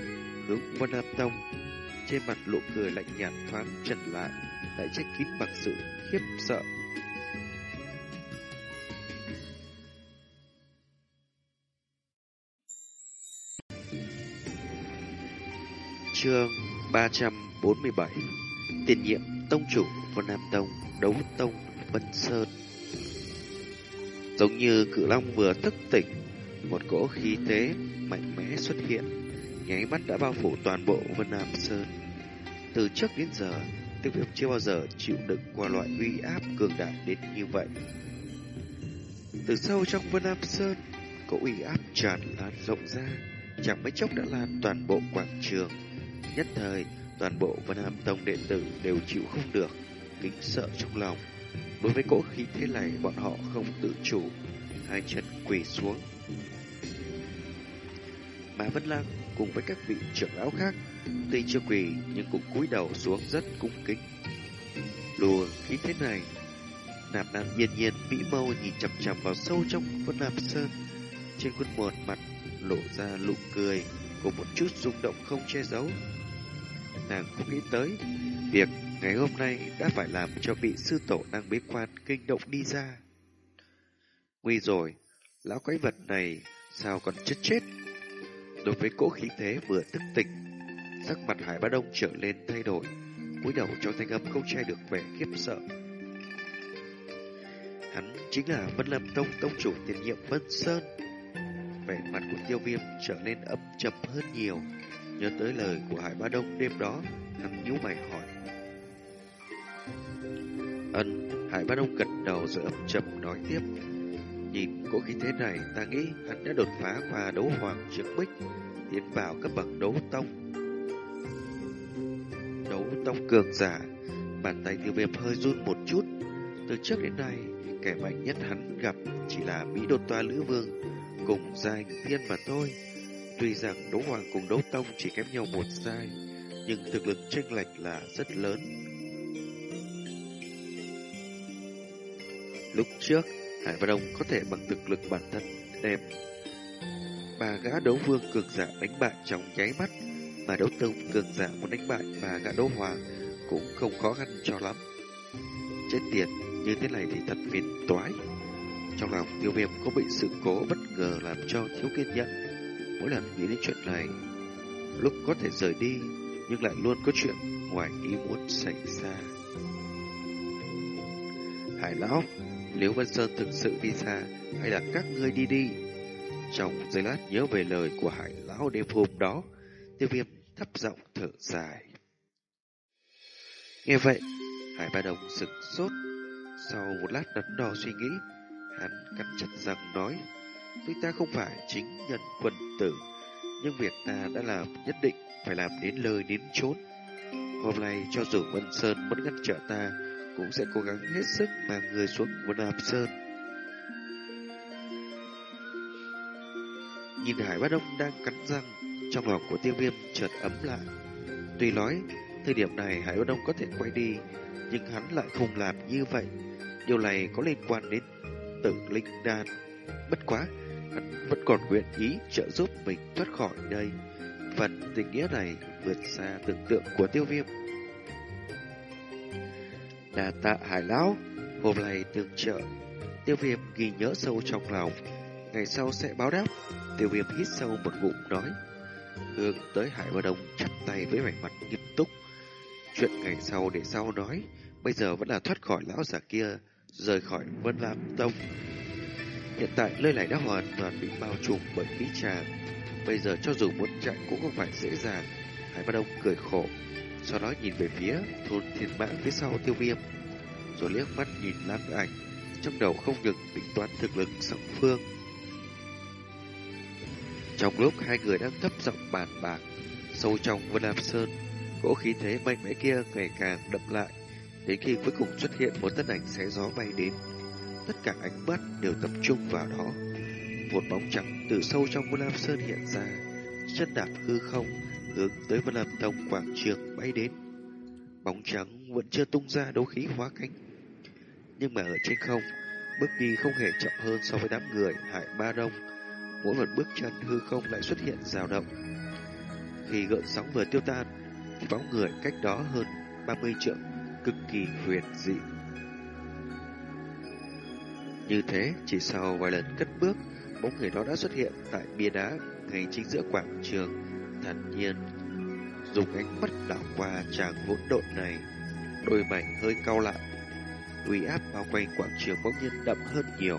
hướng vân âm tông. Trên mặt lộ cười lạnh nhạt thoáng trần lại lại trách kín bằng sự khiếp sợ. Chương 347 Tiền nhiệm Tông chủ Vân Nam Tông Đấu Tông Vân Sơn. Giống như cự long vừa thức tỉnh, Một cỗ khí thế mạnh mẽ xuất hiện, Nháy mắt đã bao phủ toàn bộ Vân Nam Sơn. Từ trước đến giờ, Tiêu viêm chưa bao giờ chịu đựng qua loại uy áp cường đại đến như vậy. Từ sâu trong Vân Nam Sơn, Cỗ uy áp tràn lan rộng ra, Chẳng mấy chốc đã lan toàn bộ quảng trường. Nhất thời, toàn bộ Vân Hàm Tông đệ tử đều chịu không được, kính sợ trong lòng. Đối với cỗ khí thế này, bọn họ không tự chủ, hai chân quỳ xuống. Mà Vân Lang cùng với các vị trưởng lão khác, tuy chưa quỳ nhưng cũng cúi đầu xuống rất cung kính. Lùa khí thế này, Nạp Nam yên nhiên mỹ mâu nhìn chằm chằm vào sâu trong Vân hàm Sơn, trên khuôn mặt mặt lộ ra nụ cười cùng một chút rung động không che giấu nàng không nghĩ tới việc ngày hôm nay đã phải làm cho vị sư tổ đang bế quan kinh động đi ra. Nguy rồi, lão quái vật này sao còn chết chết? Đối với cỗ khí thế vừa thức tỉnh, sắc mặt Hải Ba Đông trở lên thay đổi, cúi đầu cho thanh âm không che được vẻ khiếp sợ. Hắn chính là Vân Lâm Tông Tông chủ tiền nhiệm Vân Sơn. Vẻ mặt của tiêu viêm trở nên ấm chậm hơn nhiều. Nhớ tới lời của Hải Ba Đông đêm đó, hắn nhíu mày hỏi. Ân, Hải Ba Đông gật đầu rồi ấp chậm nói tiếp. Nhìn cỗ khí thế này, ta nghĩ hắn đã đột phá qua đấu hoàng trước bích, tiến vào cấp bậc đấu tông. Đấu tông cường giả, bàn tay tiêu viêm hơi run một chút. Từ trước đến nay, kẻ mạnh nhất hắn gặp chỉ là Mỹ Đột Toa Lữ Vương cùng giai thiên mà thôi. Tuy rằng đấu hoàng cùng đấu tông chỉ kém nhau một giai, nhưng thực lực chênh lệch là rất lớn. Lúc trước, Hải Văn Đông có thể bằng thực lực bản thân đem bà gã đấu vương cường giả đánh bại trong nháy mắt, mà đấu tông cường giả muốn đánh bại bà gã đấu hoàng cũng không khó khăn cho lắm. Chết tiệt, như thế này thì thật phiền toái. Trong lòng tiêu viêm có bị sự cố bất ngờ làm cho thiếu kiên nhẫn mỗi lần nghĩ đến chuyện này, lúc có thể rời đi, nhưng lại luôn có chuyện ngoài ý muốn xảy ra. Hải lão, nếu Vân Sơn thực sự đi xa, hay là các ngươi đi đi? Trong giây lát nhớ về lời của Hải lão đêm hôm đó, tiêu viêm thấp giọng thở dài. Nghe vậy, Hải Ba Đồng sực sốt. Sau một lát đắn đo suy nghĩ, hắn cắn chặt răng nói. Tuy ta không phải chính nhân quân tử, nhưng việc ta đã làm nhất định phải làm đến lời đến chốn. Hôm nay cho dù Vân Sơn muốn ngăn trở ta, cũng sẽ cố gắng hết sức mang người xuống Vân Nam Sơn. Nhìn Hải Bá Đông đang cắn răng, trong lòng của tiêu viêm chợt ấm lại. Tuy nói, thời điểm này Hải Bá Đông có thể quay đi, nhưng hắn lại không làm như vậy. Điều này có liên quan đến tử linh đan. Bất quá, vẫn còn nguyện ý trợ giúp mình thoát khỏi đây. Phần tình nghĩa này vượt xa tưởng tượng của tiêu viêm. Đà tạ hải lão, hôm nay tương trợ. Tiêu viêm ghi nhớ sâu trong lòng, ngày sau sẽ báo đáp. Tiêu viêm hít sâu một ngụm nói, hướng tới Hải Ba Đông chắp tay với vẻ mặt nghiêm túc. Chuyện ngày sau để sau nói, bây giờ vẫn là thoát khỏi lão già kia, rời khỏi Vân Lam Tông. Hiện tại nơi này đã hoàn toàn bị bao trùm bởi khí tràng. Bây giờ cho dù muốn chạy cũng không phải dễ dàng. Hải Ba Đông cười khổ, sau đó nhìn về phía thôn thiên mãn phía sau tiêu viêm, rồi liếc mắt nhìn Lam ảnh, trong đầu không ngừng tính toán thực lực song phương. Trong lúc hai người đang thấp giọng bàn bạc, sâu trong Vân Lam Sơn, cỗ khí thế mạnh mẽ kia ngày càng đậm lại, đến khi cuối cùng xuất hiện một thân ảnh xé gió bay đến. Tất cả ánh mắt đều tập trung vào đó. Một bóng trắng từ sâu trong Vân Lam Sơn hiện ra, chân đạp hư không, hướng tới Vân Lam Tông quảng trường bay đến. Bóng trắng vẫn chưa tung ra đấu khí hóa cánh, nhưng mà ở trên không, bước đi không hề chậm hơn so với đám người Hải Ba Đông mỗi một bước chân hư không lại xuất hiện dao động. Khi gợn sóng vừa tiêu tan, thì bóng người cách đó hơn 30 trượng, cực kỳ huyền dị. Như thế, chỉ sau vài lần cất bước, bóng người đó đã xuất hiện tại bia đá ngay chính giữa quảng trường, Thản nhiên. Dùng ánh mắt đảo qua chàng hỗn độn này, đôi mày hơi cau lại. Uy áp bao quanh quảng trường bỗng nhiên đậm hơn nhiều.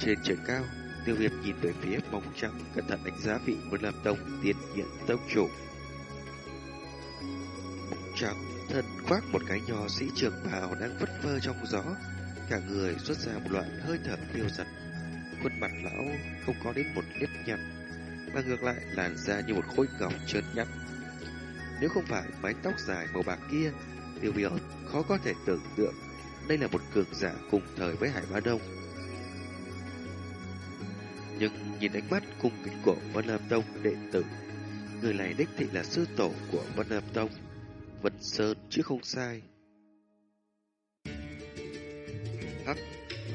Trên trời cao, Tiêu viêm nhìn về phía mông trắng, cẩn thận đánh giá vị Vân Lam Tông tiên hiện tông chủ. Bóng trắng thân khoác một cái nho sĩ trường bào đang vất vơ trong gió, cả người xuất ra một loại hơi thở tiêu giật. Khuôn mặt lão không có đến một nếp nhăn, mà ngược lại làn da như một khối ngọc trơn nhẵn. Nếu không phải mái tóc dài màu bạc kia, tiêu biểu khó có thể tưởng tượng đây là một cường giả cùng thời với Hải Ba Đông nhưng nhìn ánh mắt cung kính của Vân Lam Tông đệ tử, người này đích thị là sư tổ của Vân Lam Tông, Vân Sơn chứ không sai. Hắc,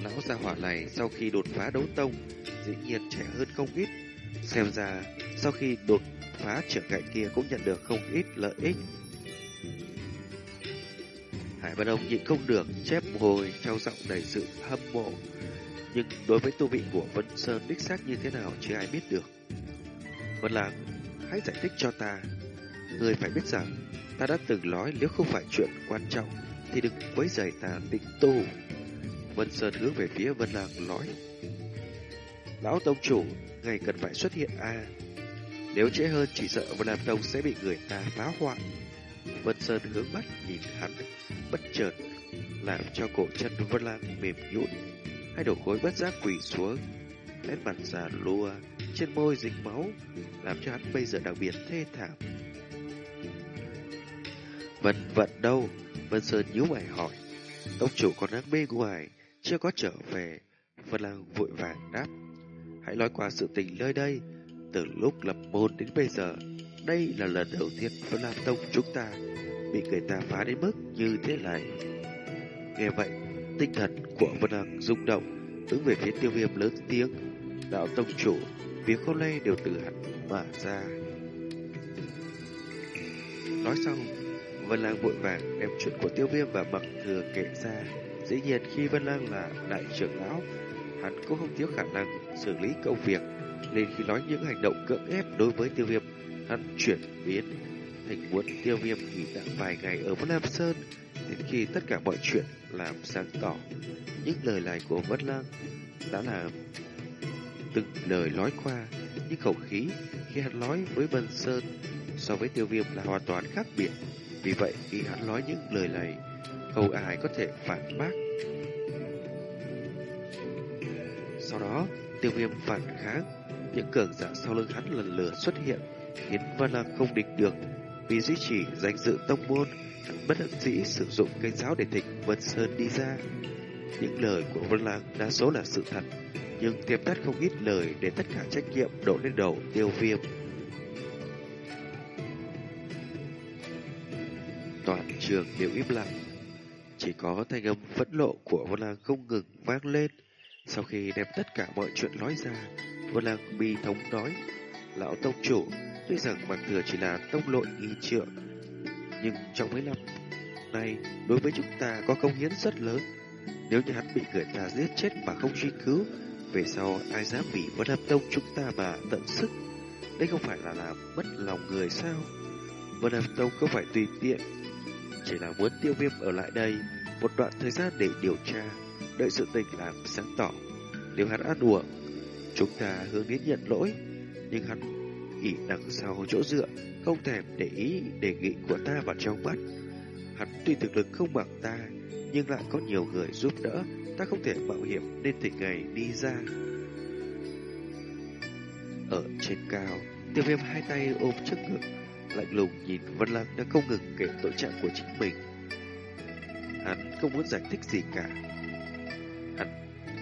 lão gia hỏa này sau khi đột phá đấu tông, dĩ nhiên trẻ hơn không ít. Xem ra, sau khi đột phá trở ngại kia cũng nhận được không ít lợi ích. Hải Văn Ông nhịn không được, chép hồi theo giọng đầy sự hâm mộ nhưng đối với tu vị của Vân Sơn đích xác như thế nào chưa ai biết được. Vân Lãng, hãy giải thích cho ta. Người phải biết rằng, ta đã từng nói nếu không phải chuyện quan trọng, thì đừng quấy rầy ta tịnh tu. Vân Sơn hướng về phía Vân Lạc nói. Lão Tông Chủ, ngày cần phải xuất hiện a Nếu trễ hơn chỉ sợ Vân Lạc Tông sẽ bị người ta phá hoại. Vân Sơn hướng mắt nhìn hắn, bất chợt làm cho cổ chân Vân Lạc mềm nhũn Hai đầu khối bất giác quỳ xuống, nét mặt già lua, trên môi dính máu, làm cho hắn bây giờ đặc biệt thê thảm. Vân vận đâu? Vân Sơn nhíu mày hỏi. Tông chủ còn đang bên ngoài, chưa có trở về. Vân Lang vội vàng đáp. Hãy nói qua sự tình nơi đây. Từ lúc lập môn đến bây giờ, đây là lần đầu tiên Vân Lang Tông chúng ta bị người ta phá đến mức như thế này. Nghe vậy, Tinh thần của Vân Hằng rung động, đứng về phía tiêu viêm lớn tiếng. Đạo tông chủ, việc hôm nay đều từ hắn mà ra. Nói xong, Vân Lang vội vàng đem chuyện của tiêu viêm và bậc thừa kể ra. Dĩ nhiên khi Vân Lang là đại trưởng lão, hắn cũng không thiếu khả năng xử lý công việc. Nên khi nói những hành động cưỡng ép đối với tiêu viêm, hắn chuyển biến thành muốn tiêu viêm nghỉ tạm vài ngày ở Vân Lam Sơn Đến khi tất cả mọi chuyện làm sáng tỏ, những lời này của Vân Lang đã là từng lời nói qua, những khẩu khí khi hắn nói với Vân Sơn so với tiêu viêm là hoàn toàn khác biệt. Vì vậy, khi hắn nói những lời này, không ai có thể phản bác. Sau đó, tiêu viêm phản kháng, những cường giả sau lưng hắn lần lượt xuất hiện, khiến Vân Lang không địch được vì duy trì danh dự tông môn bất đắc dĩ sử dụng cây giáo để thịnh Vân Sơn đi ra. Những lời của Vân Lang đa số là sự thật, nhưng Tiềm tắt không ít lời để tất cả trách nhiệm đổ lên đầu tiêu viêm. Toàn trường đều im lặng, chỉ có thanh âm phẫn nộ của Vân Lang không ngừng vang lên. Sau khi đem tất cả mọi chuyện nói ra, Vân Lang bi thống nói, Lão Tông Chủ, tuy rằng Mạc thừa chỉ là tông lội y trượng, nhưng trong mấy năm nay đối với chúng ta có công hiến rất lớn. Nếu như hắn bị người ta giết chết mà không truy cứu, về sau ai dám bị Vân Lang Tông chúng ta mà tận sức. Đây không phải là làm mất lòng người sao? Vân Lang Tông không phải tùy tiện, chỉ là muốn tiêu viêm ở lại đây một đoạn thời gian để điều tra, đợi sự tình làm sáng tỏ. Nếu hắn ăn uổng, chúng ta hướng đến nhận lỗi, nhưng hắn ỉ đằng sau chỗ dựa, không thèm để ý đề nghị của ta vào trong mắt. Hắn tuy thực lực không bằng ta, nhưng lại có nhiều người giúp đỡ, ta không thể mạo hiểm nên tỉnh ngày đi ra. Ở trên cao, tiêu viêm hai tay ôm trước ngực, lạnh lùng nhìn Vân Lăng đang không ngừng kể tội trạng của chính mình. Hắn không muốn giải thích gì cả. Hắn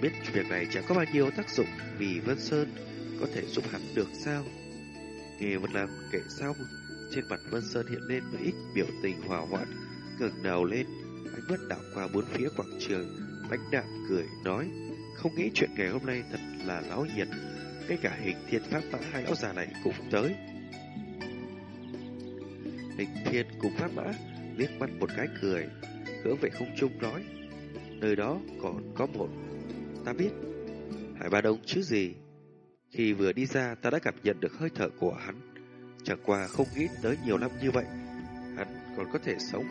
biết việc này chẳng có bao nhiêu tác dụng vì Vân Sơn có thể giúp hắn được sao. Nghe Vân Lam kể xong, trên mặt Vân Sơn hiện lên một ít biểu tình hòa hoãn, ngẩng đầu lên, ánh mắt đảo qua bốn phía quảng trường, lãnh đạm cười nói, không nghĩ chuyện ngày hôm nay thật là náo nhiệt, ngay cả hình thiên pháp mã hai lão già này cũng tới. Ninh thiên cùng pháp mã liếc mắt một cái cười, hướng về không trung nói, nơi đó còn có một, ta biết, Hải Ba Đông chứ gì. Khi vừa đi ra ta đã cảm nhận được hơi thở của hắn. Chẳng qua không nghĩ tới nhiều năm như vậy Hắn còn có thể sống.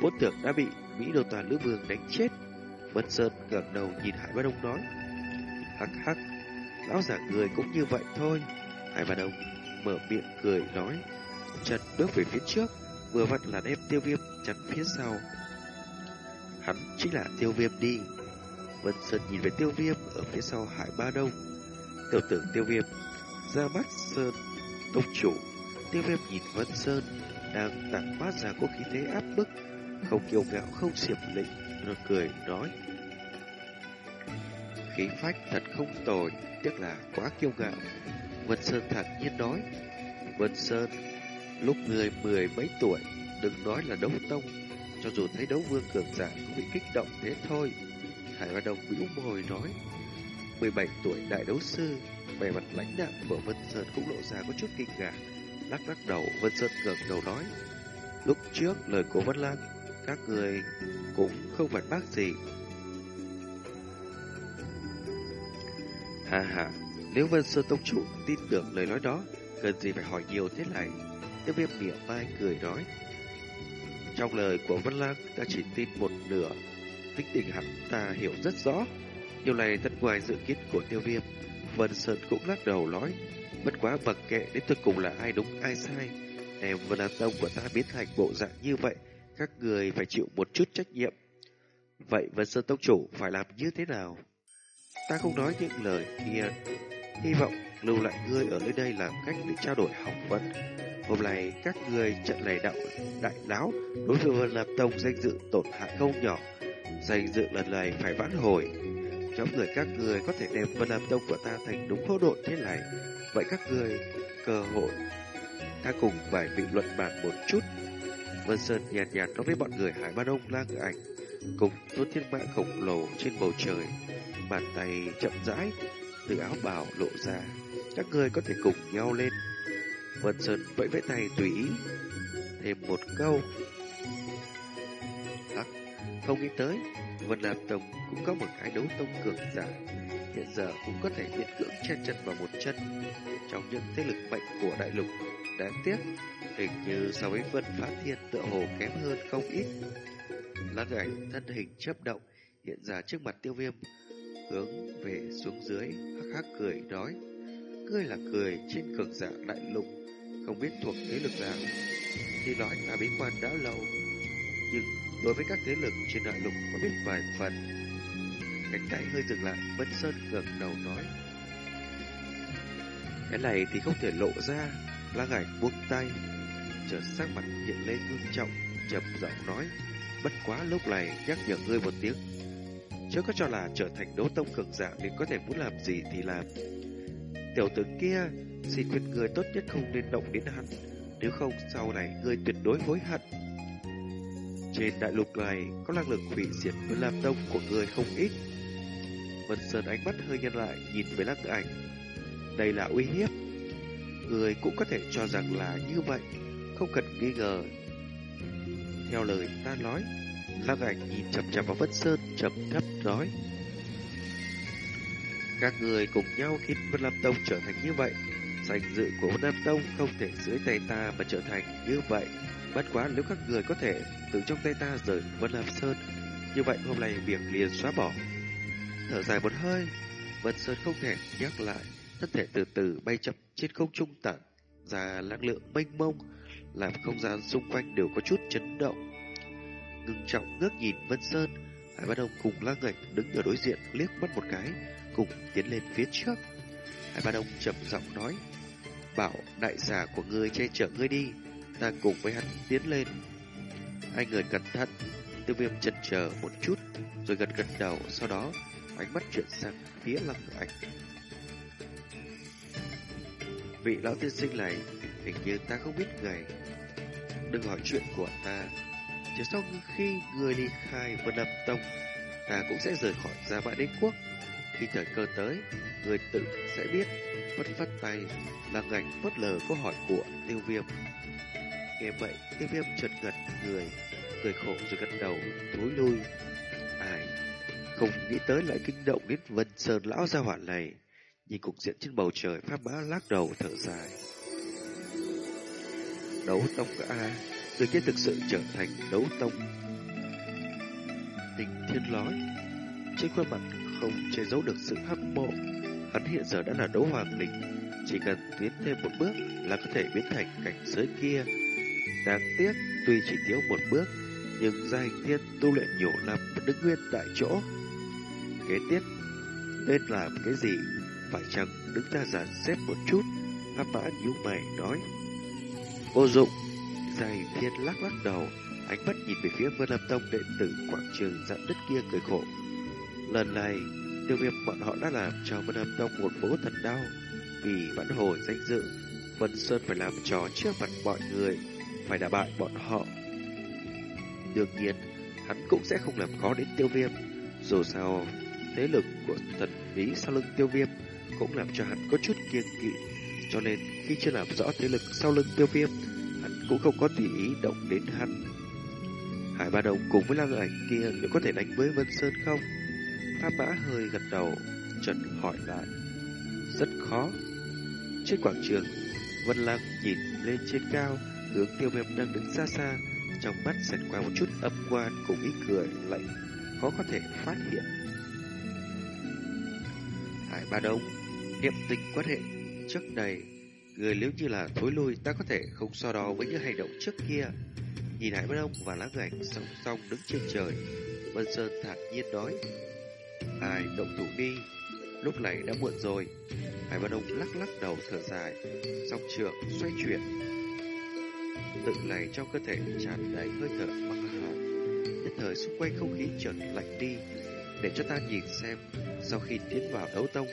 Vốn tưởng đã bị Mỹ Đô toàn lữ vương đánh chết. Vân Sơn ngẩng đầu nhìn Hải ba Đông nói Hắc hắc Lão giả người cũng như vậy thôi. Hải ba Đông mở miệng cười nói Trần bước về phía trước Vừa vặn là đem tiêu viêm chắn phía sau. Hắn chính là tiêu viêm đi. Vân Sơn nhìn về tiêu viêm Ở phía sau Hải Ba Đông. Tiểu tưởng tiêu viêm, ra mắt Sơn Tông chủ. Tiêu viêm nhìn Vân Sơn Đang tản mát ra có khí thế áp bức, Không kiêu ngạo, không xiểm lĩnh, rồi cười nói. Khí phách thật không tồi, Tiếc là quá kiêu ngạo. Vân Sơn thản nhiên nói. Vân Sơn Lúc người mười mấy tuổi Đừng nói là đấu tông Cho dù thấy đấu vương cường giả cũng bị kích động thế thôi Hải Hoa Đồng bĩu môi nói 17 tuổi đại đấu sư, vẻ mặt lãnh đạm của Vân Sơn cũng lộ ra có chút kinh ngạc. Lắc lắc đầu, Vân Sơn ngẩng đầu nói: "Lúc trước lời của Vân Lan, các người cũng không phản bác gì." Hà hà, nếu Vân Sơn tông chủ tin tưởng lời nói đó, cần gì phải hỏi nhiều thế này? Tiêu viêm mỉa mai cười nói. Trong lời của Vân Lan, ta chỉ tin một nửa, tính tình hắn ta hiểu rất rõ. Điều này thật ngoài dự kiến của tiêu viêm. Vân Sơn cũng lắc đầu nói, bất quá bậc kệ đến cuối cùng là ai đúng ai sai. Em Vân An Tông của ta biến thành bộ dạng như vậy, các người phải chịu một chút trách nhiệm. Vậy Vân Sơn Tông Chủ phải làm như thế nào? Ta không nói những lời kia, hy vọng lưu lại ngươi ở nơi đây làm cách để trao đổi học vấn. Hôm nay các người trận này đạo đại đáo, đối với Vân Lạp Tông danh dự tổn hại không nhỏ. Danh dự lần này phải vãn hồi. Nhóm người các người có thể đem Vân Lạp Tông của ta thành đúng hỗn độn thế này. Vậy các người cơ hội ta cùng vài vị luận bàn một chút. Vân Sơn nhàn nhạt, nhạt nói với bọn người Hải Ban Ông lang ảnh cùng tôn thiên mã khổng lồ trên bầu trời. Bàn tay chậm rãi từ áo bào lộ ra. Các người có thể cùng nhau lên. Vân Sơn vẫy vẫy tay tùy ý. Thêm một câu. Hắc, không nghĩ tới Vân Lạp Tông cũng có một cái đấu tông cường giả, hiện giờ cũng có thể miễn cưỡng chen chân vào một chân trong những thế lực mạnh của đại lục. Đáng tiếc, hình như so với Vân Phá Thiên tựa hồ kém hơn không ít. lát ảnh thân hình chấp động hiện ra trước mặt tiêu viêm, hướng về xuống dưới, hắc hắc cười nói. Ngươi là cười trên cường giả đại lục, không biết thuộc thế lực nào. Thì nói là bí quan đã lâu, nhưng đối với các thế lực trên đại lục có biết vài phần. Cánh tay hơi dừng lại, Vân Sơn ngẩng đầu nói. Cái này thì không thể lộ ra, la ảnh buông tay, chợt sắc mặt hiện lên ngưng trọng, trầm giọng nói. Bất quá lúc này nhắc nhở ngươi một tiếng. Chứ có cho là trở thành đấu tông cường giả nên có thể muốn làm gì thì làm. Tiểu tử kia, xin khuyên người tốt nhất không nên động đến hắn, nếu không sau này ngươi tuyệt đối hối hận. Trên đại lục này có năng lực hủy diệt với Lam tông của người không ít. Vân Sơn ánh mắt hơi nhân lại nhìn về lắc ảnh. Đây là uy hiếp. Người cũng có thể cho rằng là như vậy, không cần nghi ngờ. Theo lời ta nói, Lăng ảnh nhìn chậm chậm vào Vân Sơn trầm thấp nói. Các người cùng nhau khiến Vân Lam Tông trở thành như vậy. Danh dự của nam Tông không thể dưới tay ta mà trở thành như vậy. Bất quá nếu các người có thể từ trong tay ta rời Vân Lam Sơn, như vậy hôm nay việc liền xóa bỏ. Thở dài một hơi, Vân Sơn không thể nhắc lại, thân thể từ từ bay chậm trên không trung tản ra năng lượng mênh mông, làm không gian xung quanh đều có chút chấn động. Ngưng trọng ngước nhìn Vân Sơn, Hải bát Đông cùng La Ngạch đứng ở đối diện liếc mắt một cái, cùng tiến lên phía trước. Hải Ba Đông chậm giọng nói, bảo đại giả của ngươi che chở ngươi đi, ta cùng với hắn tiến lên. Hai người cẩn thận, tiêu viêm chần chờ một chút, rồi gật gật đầu, sau đó ánh mắt chuyển sang phía lăng ảnh. Vị lão tiên sinh này, hình như ta không biết ngày Đừng hỏi chuyện của ta. Chỉ sau khi người ly khai Vân Lâm Tông, ta cũng sẽ rời khỏi Gia Mã Đế Quốc. Khi thời cơ tới, người tự sẽ biết. Vất vắt tay là ngành phớt lờ câu hỏi của tiêu viêm. Nghe vậy, tiêu viêm chợt gật người, cười khổ rồi gật đầu, thối lui. Ai, không nghĩ tới lại kinh động đến Vân Sơn lão gia hỏa này. Nhìn cục diện trên bầu trời pháp bá lắc đầu thở dài. Đấu tông A, người kia thực sự trở thành đấu tông. Tình thiên lói, trên khuôn mặt không che giấu được sự hâm mộ. Hắn hiện giờ đã là đấu hoàng đỉnh, chỉ cần tiến thêm một bước là có thể biến thành cảnh giới kia. Đáng tiếc, tuy chỉ thiếu một bước, nhưng gia hình thiên tu luyện nhiều năm vẫn đứng nguyên tại chỗ. Kế tiếp, nên làm cái gì? Phải chăng đứng ra giả xếp một chút? Pháp mã nhíu mày nói. Vô dụng. Gia hình thiên lắc lắc đầu, ánh mắt nhìn về phía Vân Lâm Tông đệ tử quảng trường dặn đất kia cười khổ. Lần này, tiêu viêm bọn họ đã làm cho Vân Âm Tông một vố thần đau. Vì vãn hồi danh dự, Vân Sơn phải làm trò trước mặt mọi người, phải đả bại bọn họ. Đương nhiên, hắn cũng sẽ không làm khó đến tiêu viêm. Dù sao, thế lực của thần bí sau lưng tiêu viêm cũng làm cho hắn có chút kiêng kỵ. Cho nên, khi chưa làm rõ thế lực sau lưng tiêu viêm, hắn cũng không có tùy ý động đến hắn. Hải Ba Đồng cùng với lang ảnh kia liệu có thể đánh với Vân Sơn không? Pháp Mã hơi gật đầu, chợt hỏi lại. Rất khó. Trên quảng trường, Vân Lăng nhìn lên trên cao, hướng tiêu viêm đang đứng xa xa, trong mắt xẹt qua một chút âm quan cùng ít cười lạnh, khó có thể phát hiện. Hải Ba Đông, niệm tình quan hệ trước này, người nếu như là thối lui ta có thể không so đo với những hành động trước kia. Nhìn Hải Ba Đông và lá gạch song song đứng trên trời, Vân Sơn thản nhiên nói, ai động thủ đi, lúc này đã muộn rồi. Hải Ba Đông lắc lắc đầu thở dài, song trượng xoay chuyển. Tự này trong cơ thể tràn đầy hơi thở băng hà. Nhất thời xung quanh không khí chợt lạnh đi, để cho ta nhìn xem sau khi tiến vào đấu tông,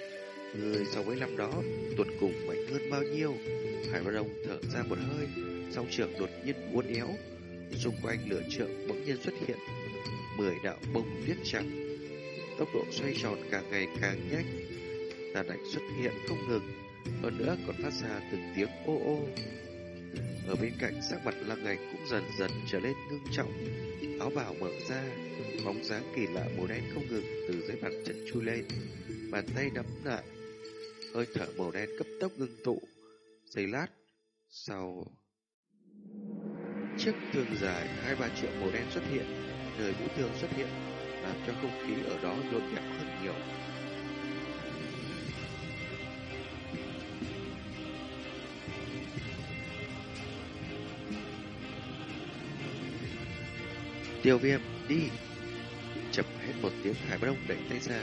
người so với năm đó tuột cùng mạnh hơn bao nhiêu. Hải Ba Đông thở ra một hơi, song trượng đột nhiên uốn éo, xung quanh lửa trượng bỗng nhiên xuất hiện mười đạo bông tuyết trắng tốc độ xoay tròn càng ngày càng nhanh tàn ảnh xuất hiện không ngừng, hơn nữa còn phát ra từng tiếng ô ô. Ở bên cạnh, sắc mặt lăng ngạch cũng dần dần trở lên ngưng trọng, áo bào mở ra, bóng dáng kỳ lạ màu đen không ngừng từ dưới bàn chân chui lên, bàn tay nắm lại, hơi thở màu đen cấp tốc ngưng tụ. Giây lát sau, chiếc thương dài hai ba triệu màu đen xuất hiện, nơi vũ thương xuất hiện làm cho không khí ở đó nhộn nhịp hơn nhiều. Tiêu viêm, đi. Chậm hết một tiếng, hải bất đông đẩy tay ra.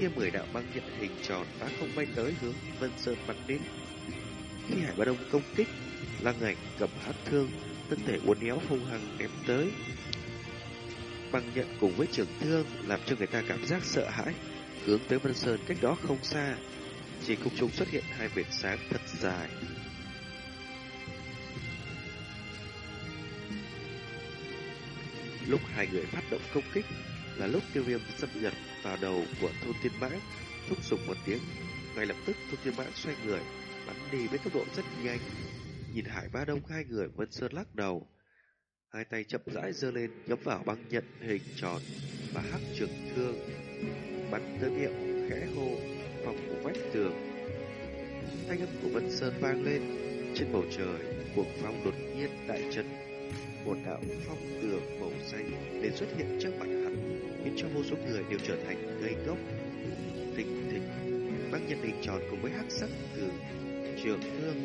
Kia mười đạo băng nhận hình tròn phá không bay tới hướng vân sơn bắn đến. Khi hải bất đông công kích, lăng ảnh cầm hát thương, thân thể uốn éo hung hăng ném tới. Băng nhận cùng với trường thương làm cho người ta cảm giác sợ hãi, hướng tới Vân Sơn cách đó không xa. Chỉ không trung xuất hiện hai vệt sáng thật dài. Lúc hai người phát động công kích là lúc tiêu viêm xâm nhập vào đầu của thôn tiên mã, thúc giục một tiếng. Ngay lập tức thôn tiên mã xoay người, bắn đi với tốc độ rất nhanh, Nhìn Hải Ba Đông hai người Vân Sơn lắc đầu hai tay chậm rãi giơ lên, nhắm vào băng nhận hình tròn. Và hắc trường thương bắn tới miệng, khẽ hô phòng của vách tường. Thanh âm của vân sơn vang lên. Trên bầu trời, cuồng phong đột nhiên đại chấn một đạo phong tường màu xanh đến xuất hiện trước mặt hắn, khiến cho vô số người đều trở thành ngây ngốc. Thình thịch, băng nhân hình tròn cùng với hắc sắc từ trường thương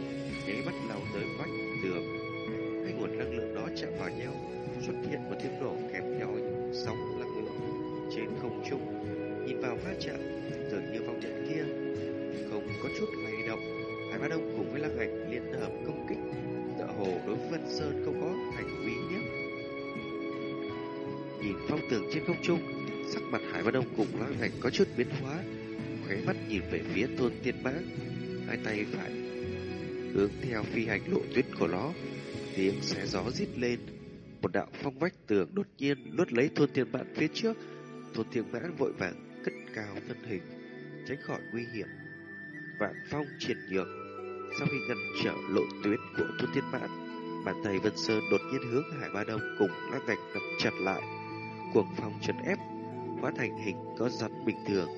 nháy mắt lao tới vách tường nguồn năng lượng đó chạm vào nhau, xuất hiện một tiếng nổ kèm theo những sóng năng lượng trên không trung. Nhìn vào va chạm, dường như phong nhận kia không có chút lay động. Hải ba đông cùng với lăng ảnh liên hợp công kích, tựa hồ đối với vân sơn không có hành uy nhất. nhìn phong tường trên không trung, sắc mặt hải ba đông cùng lăng ảnh có chút biến hóa, khóe mắt nhìn về phía tôn tiên mã, hai tay phải hướng theo phi hành lộ tuyến của nó tiếng xé gió rít lên. Một đạo phong vách tường đột nhiên luốt lấy thôn Thiên mãn phía trước. Thôn Thiên mãn vội vàng cất cao thân hình, tránh khỏi nguy hiểm. Vạn phong triển nhược sau khi ngăn trở lộ tuyến của thôn Thiên mãn bàn tay vân sơn đột nhiên hướng hải ba đông cùng lắc gạch nắm chặt lại. Cuồng phong chấn ép, hóa thành hình có rắn bình thường.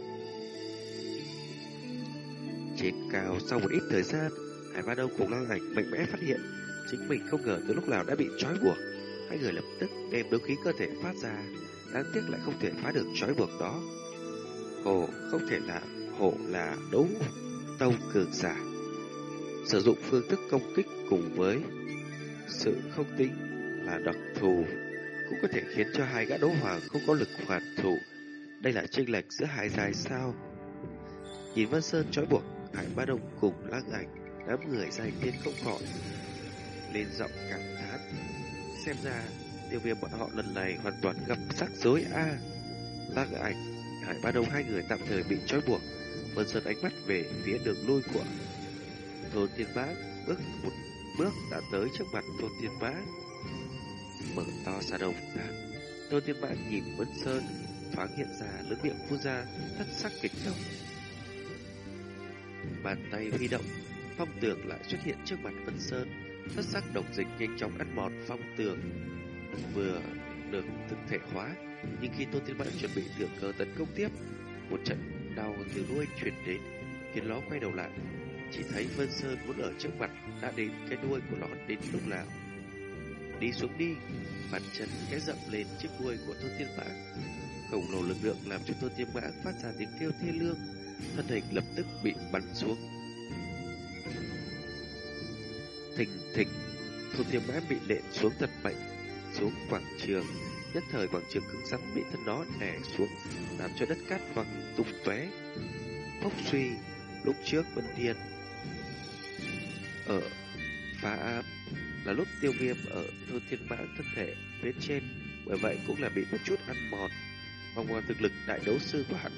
Trên cao sau một ít thời gian, hải ba đông cùng lăng gạch mạnh mẽ phát hiện chính mình không ngờ từ lúc nào đã bị trói buộc. Hai người lập tức đem đấu khí cơ thể phát ra. Đáng tiếc lại không thể phá được trói buộc đó. Hồ không thể là hộ là đấu tông cường giả. Sử dụng phương thức công kích cùng với sự không tính là đặc thù cũng có thể khiến cho hai gã đấu hoàng không có lực hoạt thủ. Đây là chênh lệch giữa hai dài sao? Nhìn Vân Sơn trói buộc, Hải Ba Đông cùng lăng ảnh, đám người dài tiên không khỏi lên giọng cảm thán. Xem ra, tiêu viêm bọn họ lần này hoàn toàn gặp rắc rối a. À. lăng ảnh Hải Ba Đông hai người tạm thời bị trói buộc Vân Sơn ánh mắt về phía đường lui của Thôn Tiên Bá. Bước một bước đã tới trước mặt Thôn Tiên Bá. Mở to ra đầu tàn Thôn Tiên Bá nhìn Vân Sơn, thoáng hiện ra lớn miệng phun ra thất sắc kịch động bàn tay huy động, phong tường lại xuất hiện trước mặt Vân Sơn thất sắc độc dịch nhanh chóng ăn mòn phong tường, vừa được thực thể hóa. Nhưng khi Tôn Thiên Mãn chuẩn bị thượng cơ tấn công tiếp, một trận đau từ đuôi truyền đến khiến nó quay đầu lại. Chỉ thấy Vân Sơn muốn ở trước mặt, đã đến cái đuôi của nó đến lúc nào. Đi xuống đi, bàn chân cái dậm lên chiếc đuôi của Tôn Thiên Mãn khổng lồ lực lượng làm cho Tôn Thiên Mãn phát ra tiếng kêu thê lương, thân hình lập tức bị bắn xuống thình thịch. Tôn Thiên mã bị lện xuống thật mạnh, xuống quảng trường. Nhất thời quảng trường cứng rắn bị thân nó đè xuống, làm cho đất cát văng tung tóe. Phốc suy, lúc trước vân thiên ở phá ám là lúc tiêu viêm ở thôn thiên mã thân thể phía trên, bởi vậy cũng là bị một chút ăn mòn. Vòng ngoài thực lực đại đấu sư của hắn,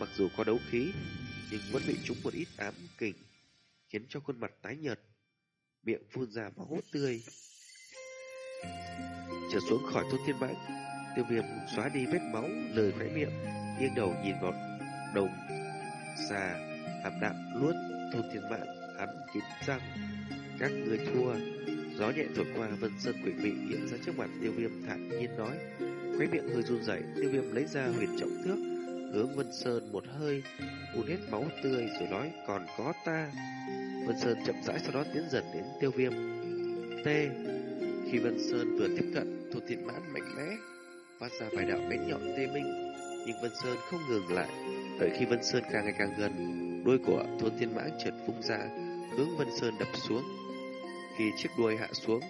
mặc dù có đấu khí, nhưng vẫn bị trúng một ít ám kình, khiến cho khuôn mặt tái nhợt miệng phun ra máu tươi. Trở xuống khỏi thôn thiên mãn tiêu viêm xóa đi vết máu, lời khóe miệng, nghiêng đầu nhìn vào đồng xà hàm đạm luốt thôn thiên mãn hắn kín răng. Các người thua, gió nhẹ thổi qua vân sơn quỷ mị hiện ra trước mặt tiêu viêm thản nhiên nói. Khóe miệng hơi run rẩy, tiêu viêm lấy ra huyền trọng thước hướng vân sơn một hơi uống hết máu tươi rồi nói, còn có ta vân sơn chậm rãi sau đó tiến dần đến tiêu viêm t khi Vân Sơn vừa tiếp cận, Thu Thiên Mãn mạnh mẽ, phát ra vài đạo bén nhọn tê minh. Nhưng Vân Sơn không ngừng lại. Đợi khi Vân Sơn càng ngày càng gần, đuôi của Thu Thiên Mãn chợt phung ra, hướng Vân Sơn đập xuống. Khi chiếc đuôi hạ xuống,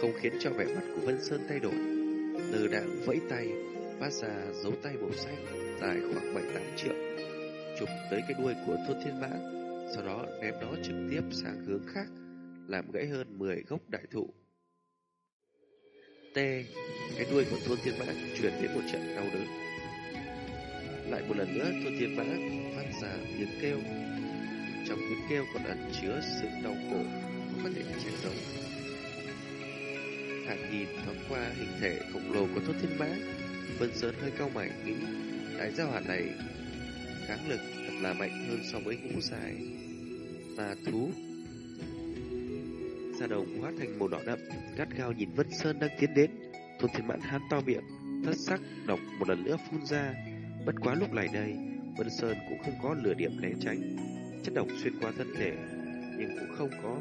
không khiến cho vẻ mặt của Vân Sơn thay đổi. Lờ đạn vẫy tay, phát ra dấu tay màu xanh, dài khoảng 7-8 triệu, chụp tới cái đuôi của Thôn Thiên Mãn, sau đó ném nó trực tiếp sang hướng khác, làm gãy hơn 10 gốc đại thụ. T Cái đuôi của thôn thiên mã chuyển đến một trận đau đớn. Lại một lần nữa thôn thiên mã phát ra tiếng kêu. Trong tiếng kêu còn ẩn chứa sự đau khổ Không có thể che giấu Thản nhìn thoáng qua hình thể khổng lồ của thôn thiên mã Vân Sơn hơi cao mày nghĩ Cái giao hạt này kháng lực thật là mạnh hơn so với ngũ dài ma thú da đầu hóa thành màu đỏ đậm, gắt gao nhìn Vân Sơn đang tiến đến. Tôn Thiên Mãn hán to miệng, thất sắc độc một lần nữa phun ra. Bất quá lúc này đây, Vân Sơn cũng không có lửa điểm né tránh. Chất độc xuyên qua thân thể, nhưng cũng không có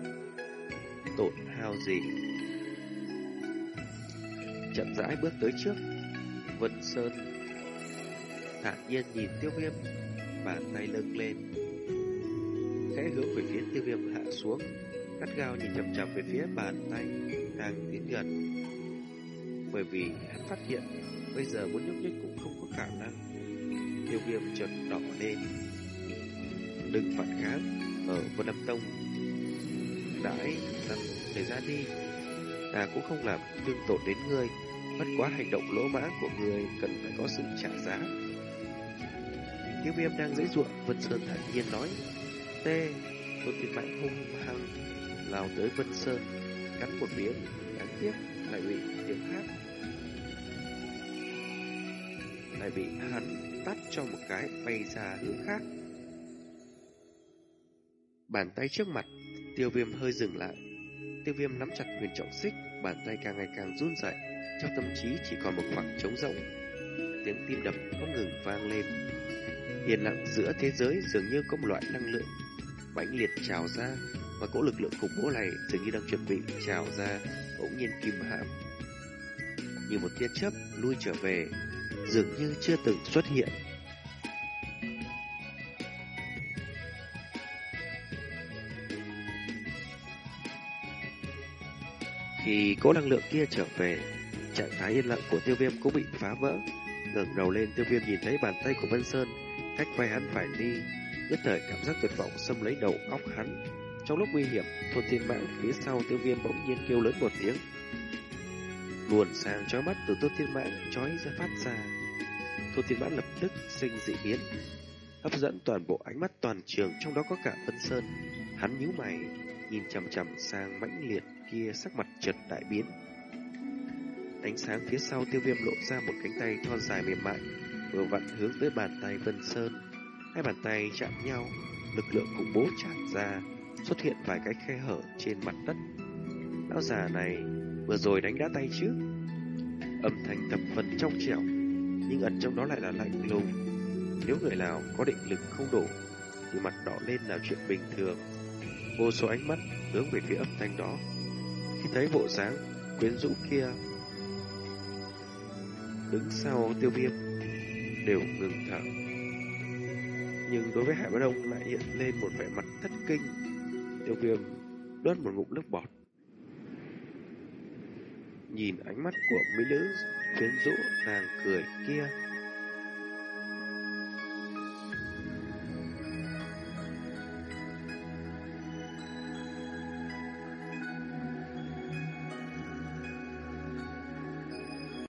tổn hao gì. Chậm rãi bước tới trước, Vân Sơn thản nhiên nhìn tiêu viêm, bàn tay lưng lên. Khẽ hướng về phía tiêu viêm hạ xuống, gắt gao nhìn chậm chầm về phía bàn tay đang tiến gần. Bởi vì hắn phát hiện bây giờ muốn nhúc nhích cũng không có khả năng. Tiêu viêm chợt đỏ lên. Đừng phản kháng ở Vân Lâm Tông. Đãi rằng để ra đi, ta cũng không làm thương tổn đến ngươi. Bất quá hành động lỗ mãng của người cần phải có sự trả giá. Tiêu viêm đang dễ dụa Vân Sơn thản nhiên nói. Tê, tôi tìm mạnh hung hăng, lao tới Vân Sơn, cắn một miếng, đáng tiếc lại bị tiếng hát. Lại bị hắn tắt cho một cái bay ra hướng khác. Bàn tay trước mặt, tiêu viêm hơi dừng lại. Tiêu viêm nắm chặt huyền trọng xích, bàn tay càng ngày càng run rẩy, trong tâm trí chỉ còn một khoảng trống rỗng. Tiếng tim đập không ngừng vang lên. Yên lặng giữa thế giới dường như có một loại năng lượng mãnh liệt trào ra, và cỗ lực lượng khủng bố này dường như đang chuẩn bị trào ra, bỗng nhiên kìm hãm. Như một tia chớp lui trở về, dường như chưa từng xuất hiện. Khi cỗ năng lượng kia trở về, trạng thái yên lặng của tiêu viêm cũng bị phá vỡ. ngẩng đầu lên tiêu viêm nhìn thấy bàn tay của Vân Sơn, cách vai hắn phải đi, nhất thời cảm giác tuyệt vọng xâm lấy đầu óc hắn. Trong lúc nguy hiểm, thôn thiên mãng phía sau tiêu viêm bỗng nhiên kêu lớn một tiếng. Luồn sang chói mắt từ tôn thiên mãng chói ra phát ra. Thôn thiên mãng lập tức sinh dị biến, hấp dẫn toàn bộ ánh mắt toàn trường trong đó có cả Vân Sơn. Hắn nhíu mày, nhìn chằm chằm sang mãnh liệt kia sắc mặt chợt đại biến. Ánh sáng phía sau tiêu viêm lộ ra một cánh tay thon dài mềm mại, vừa vặn hướng tới bàn tay Vân Sơn. Hai bàn tay chạm nhau, lực lượng khủng bố tràn ra, xuất hiện vài cái khe hở trên mặt đất. Lão già này vừa rồi đánh đá tay trước. Âm thanh thập phần trong trẻo, nhưng ẩn trong đó lại là lạnh lùng. Nếu người nào có định lực không đủ, thì mặt đỏ lên là chuyện bình thường. Vô số ánh mắt hướng về phía âm thanh đó. Khi thấy bộ dáng quyến rũ kia, đứng sau tiêu viêm, đều ngừng thở. Nhưng đối với Hải Bá Đông lại hiện lên một vẻ mặt thất kinh. Tiêu viêm đốt một ngụm nước bọt. Nhìn ánh mắt của mỹ nữ quyến rũ, nàng cười kia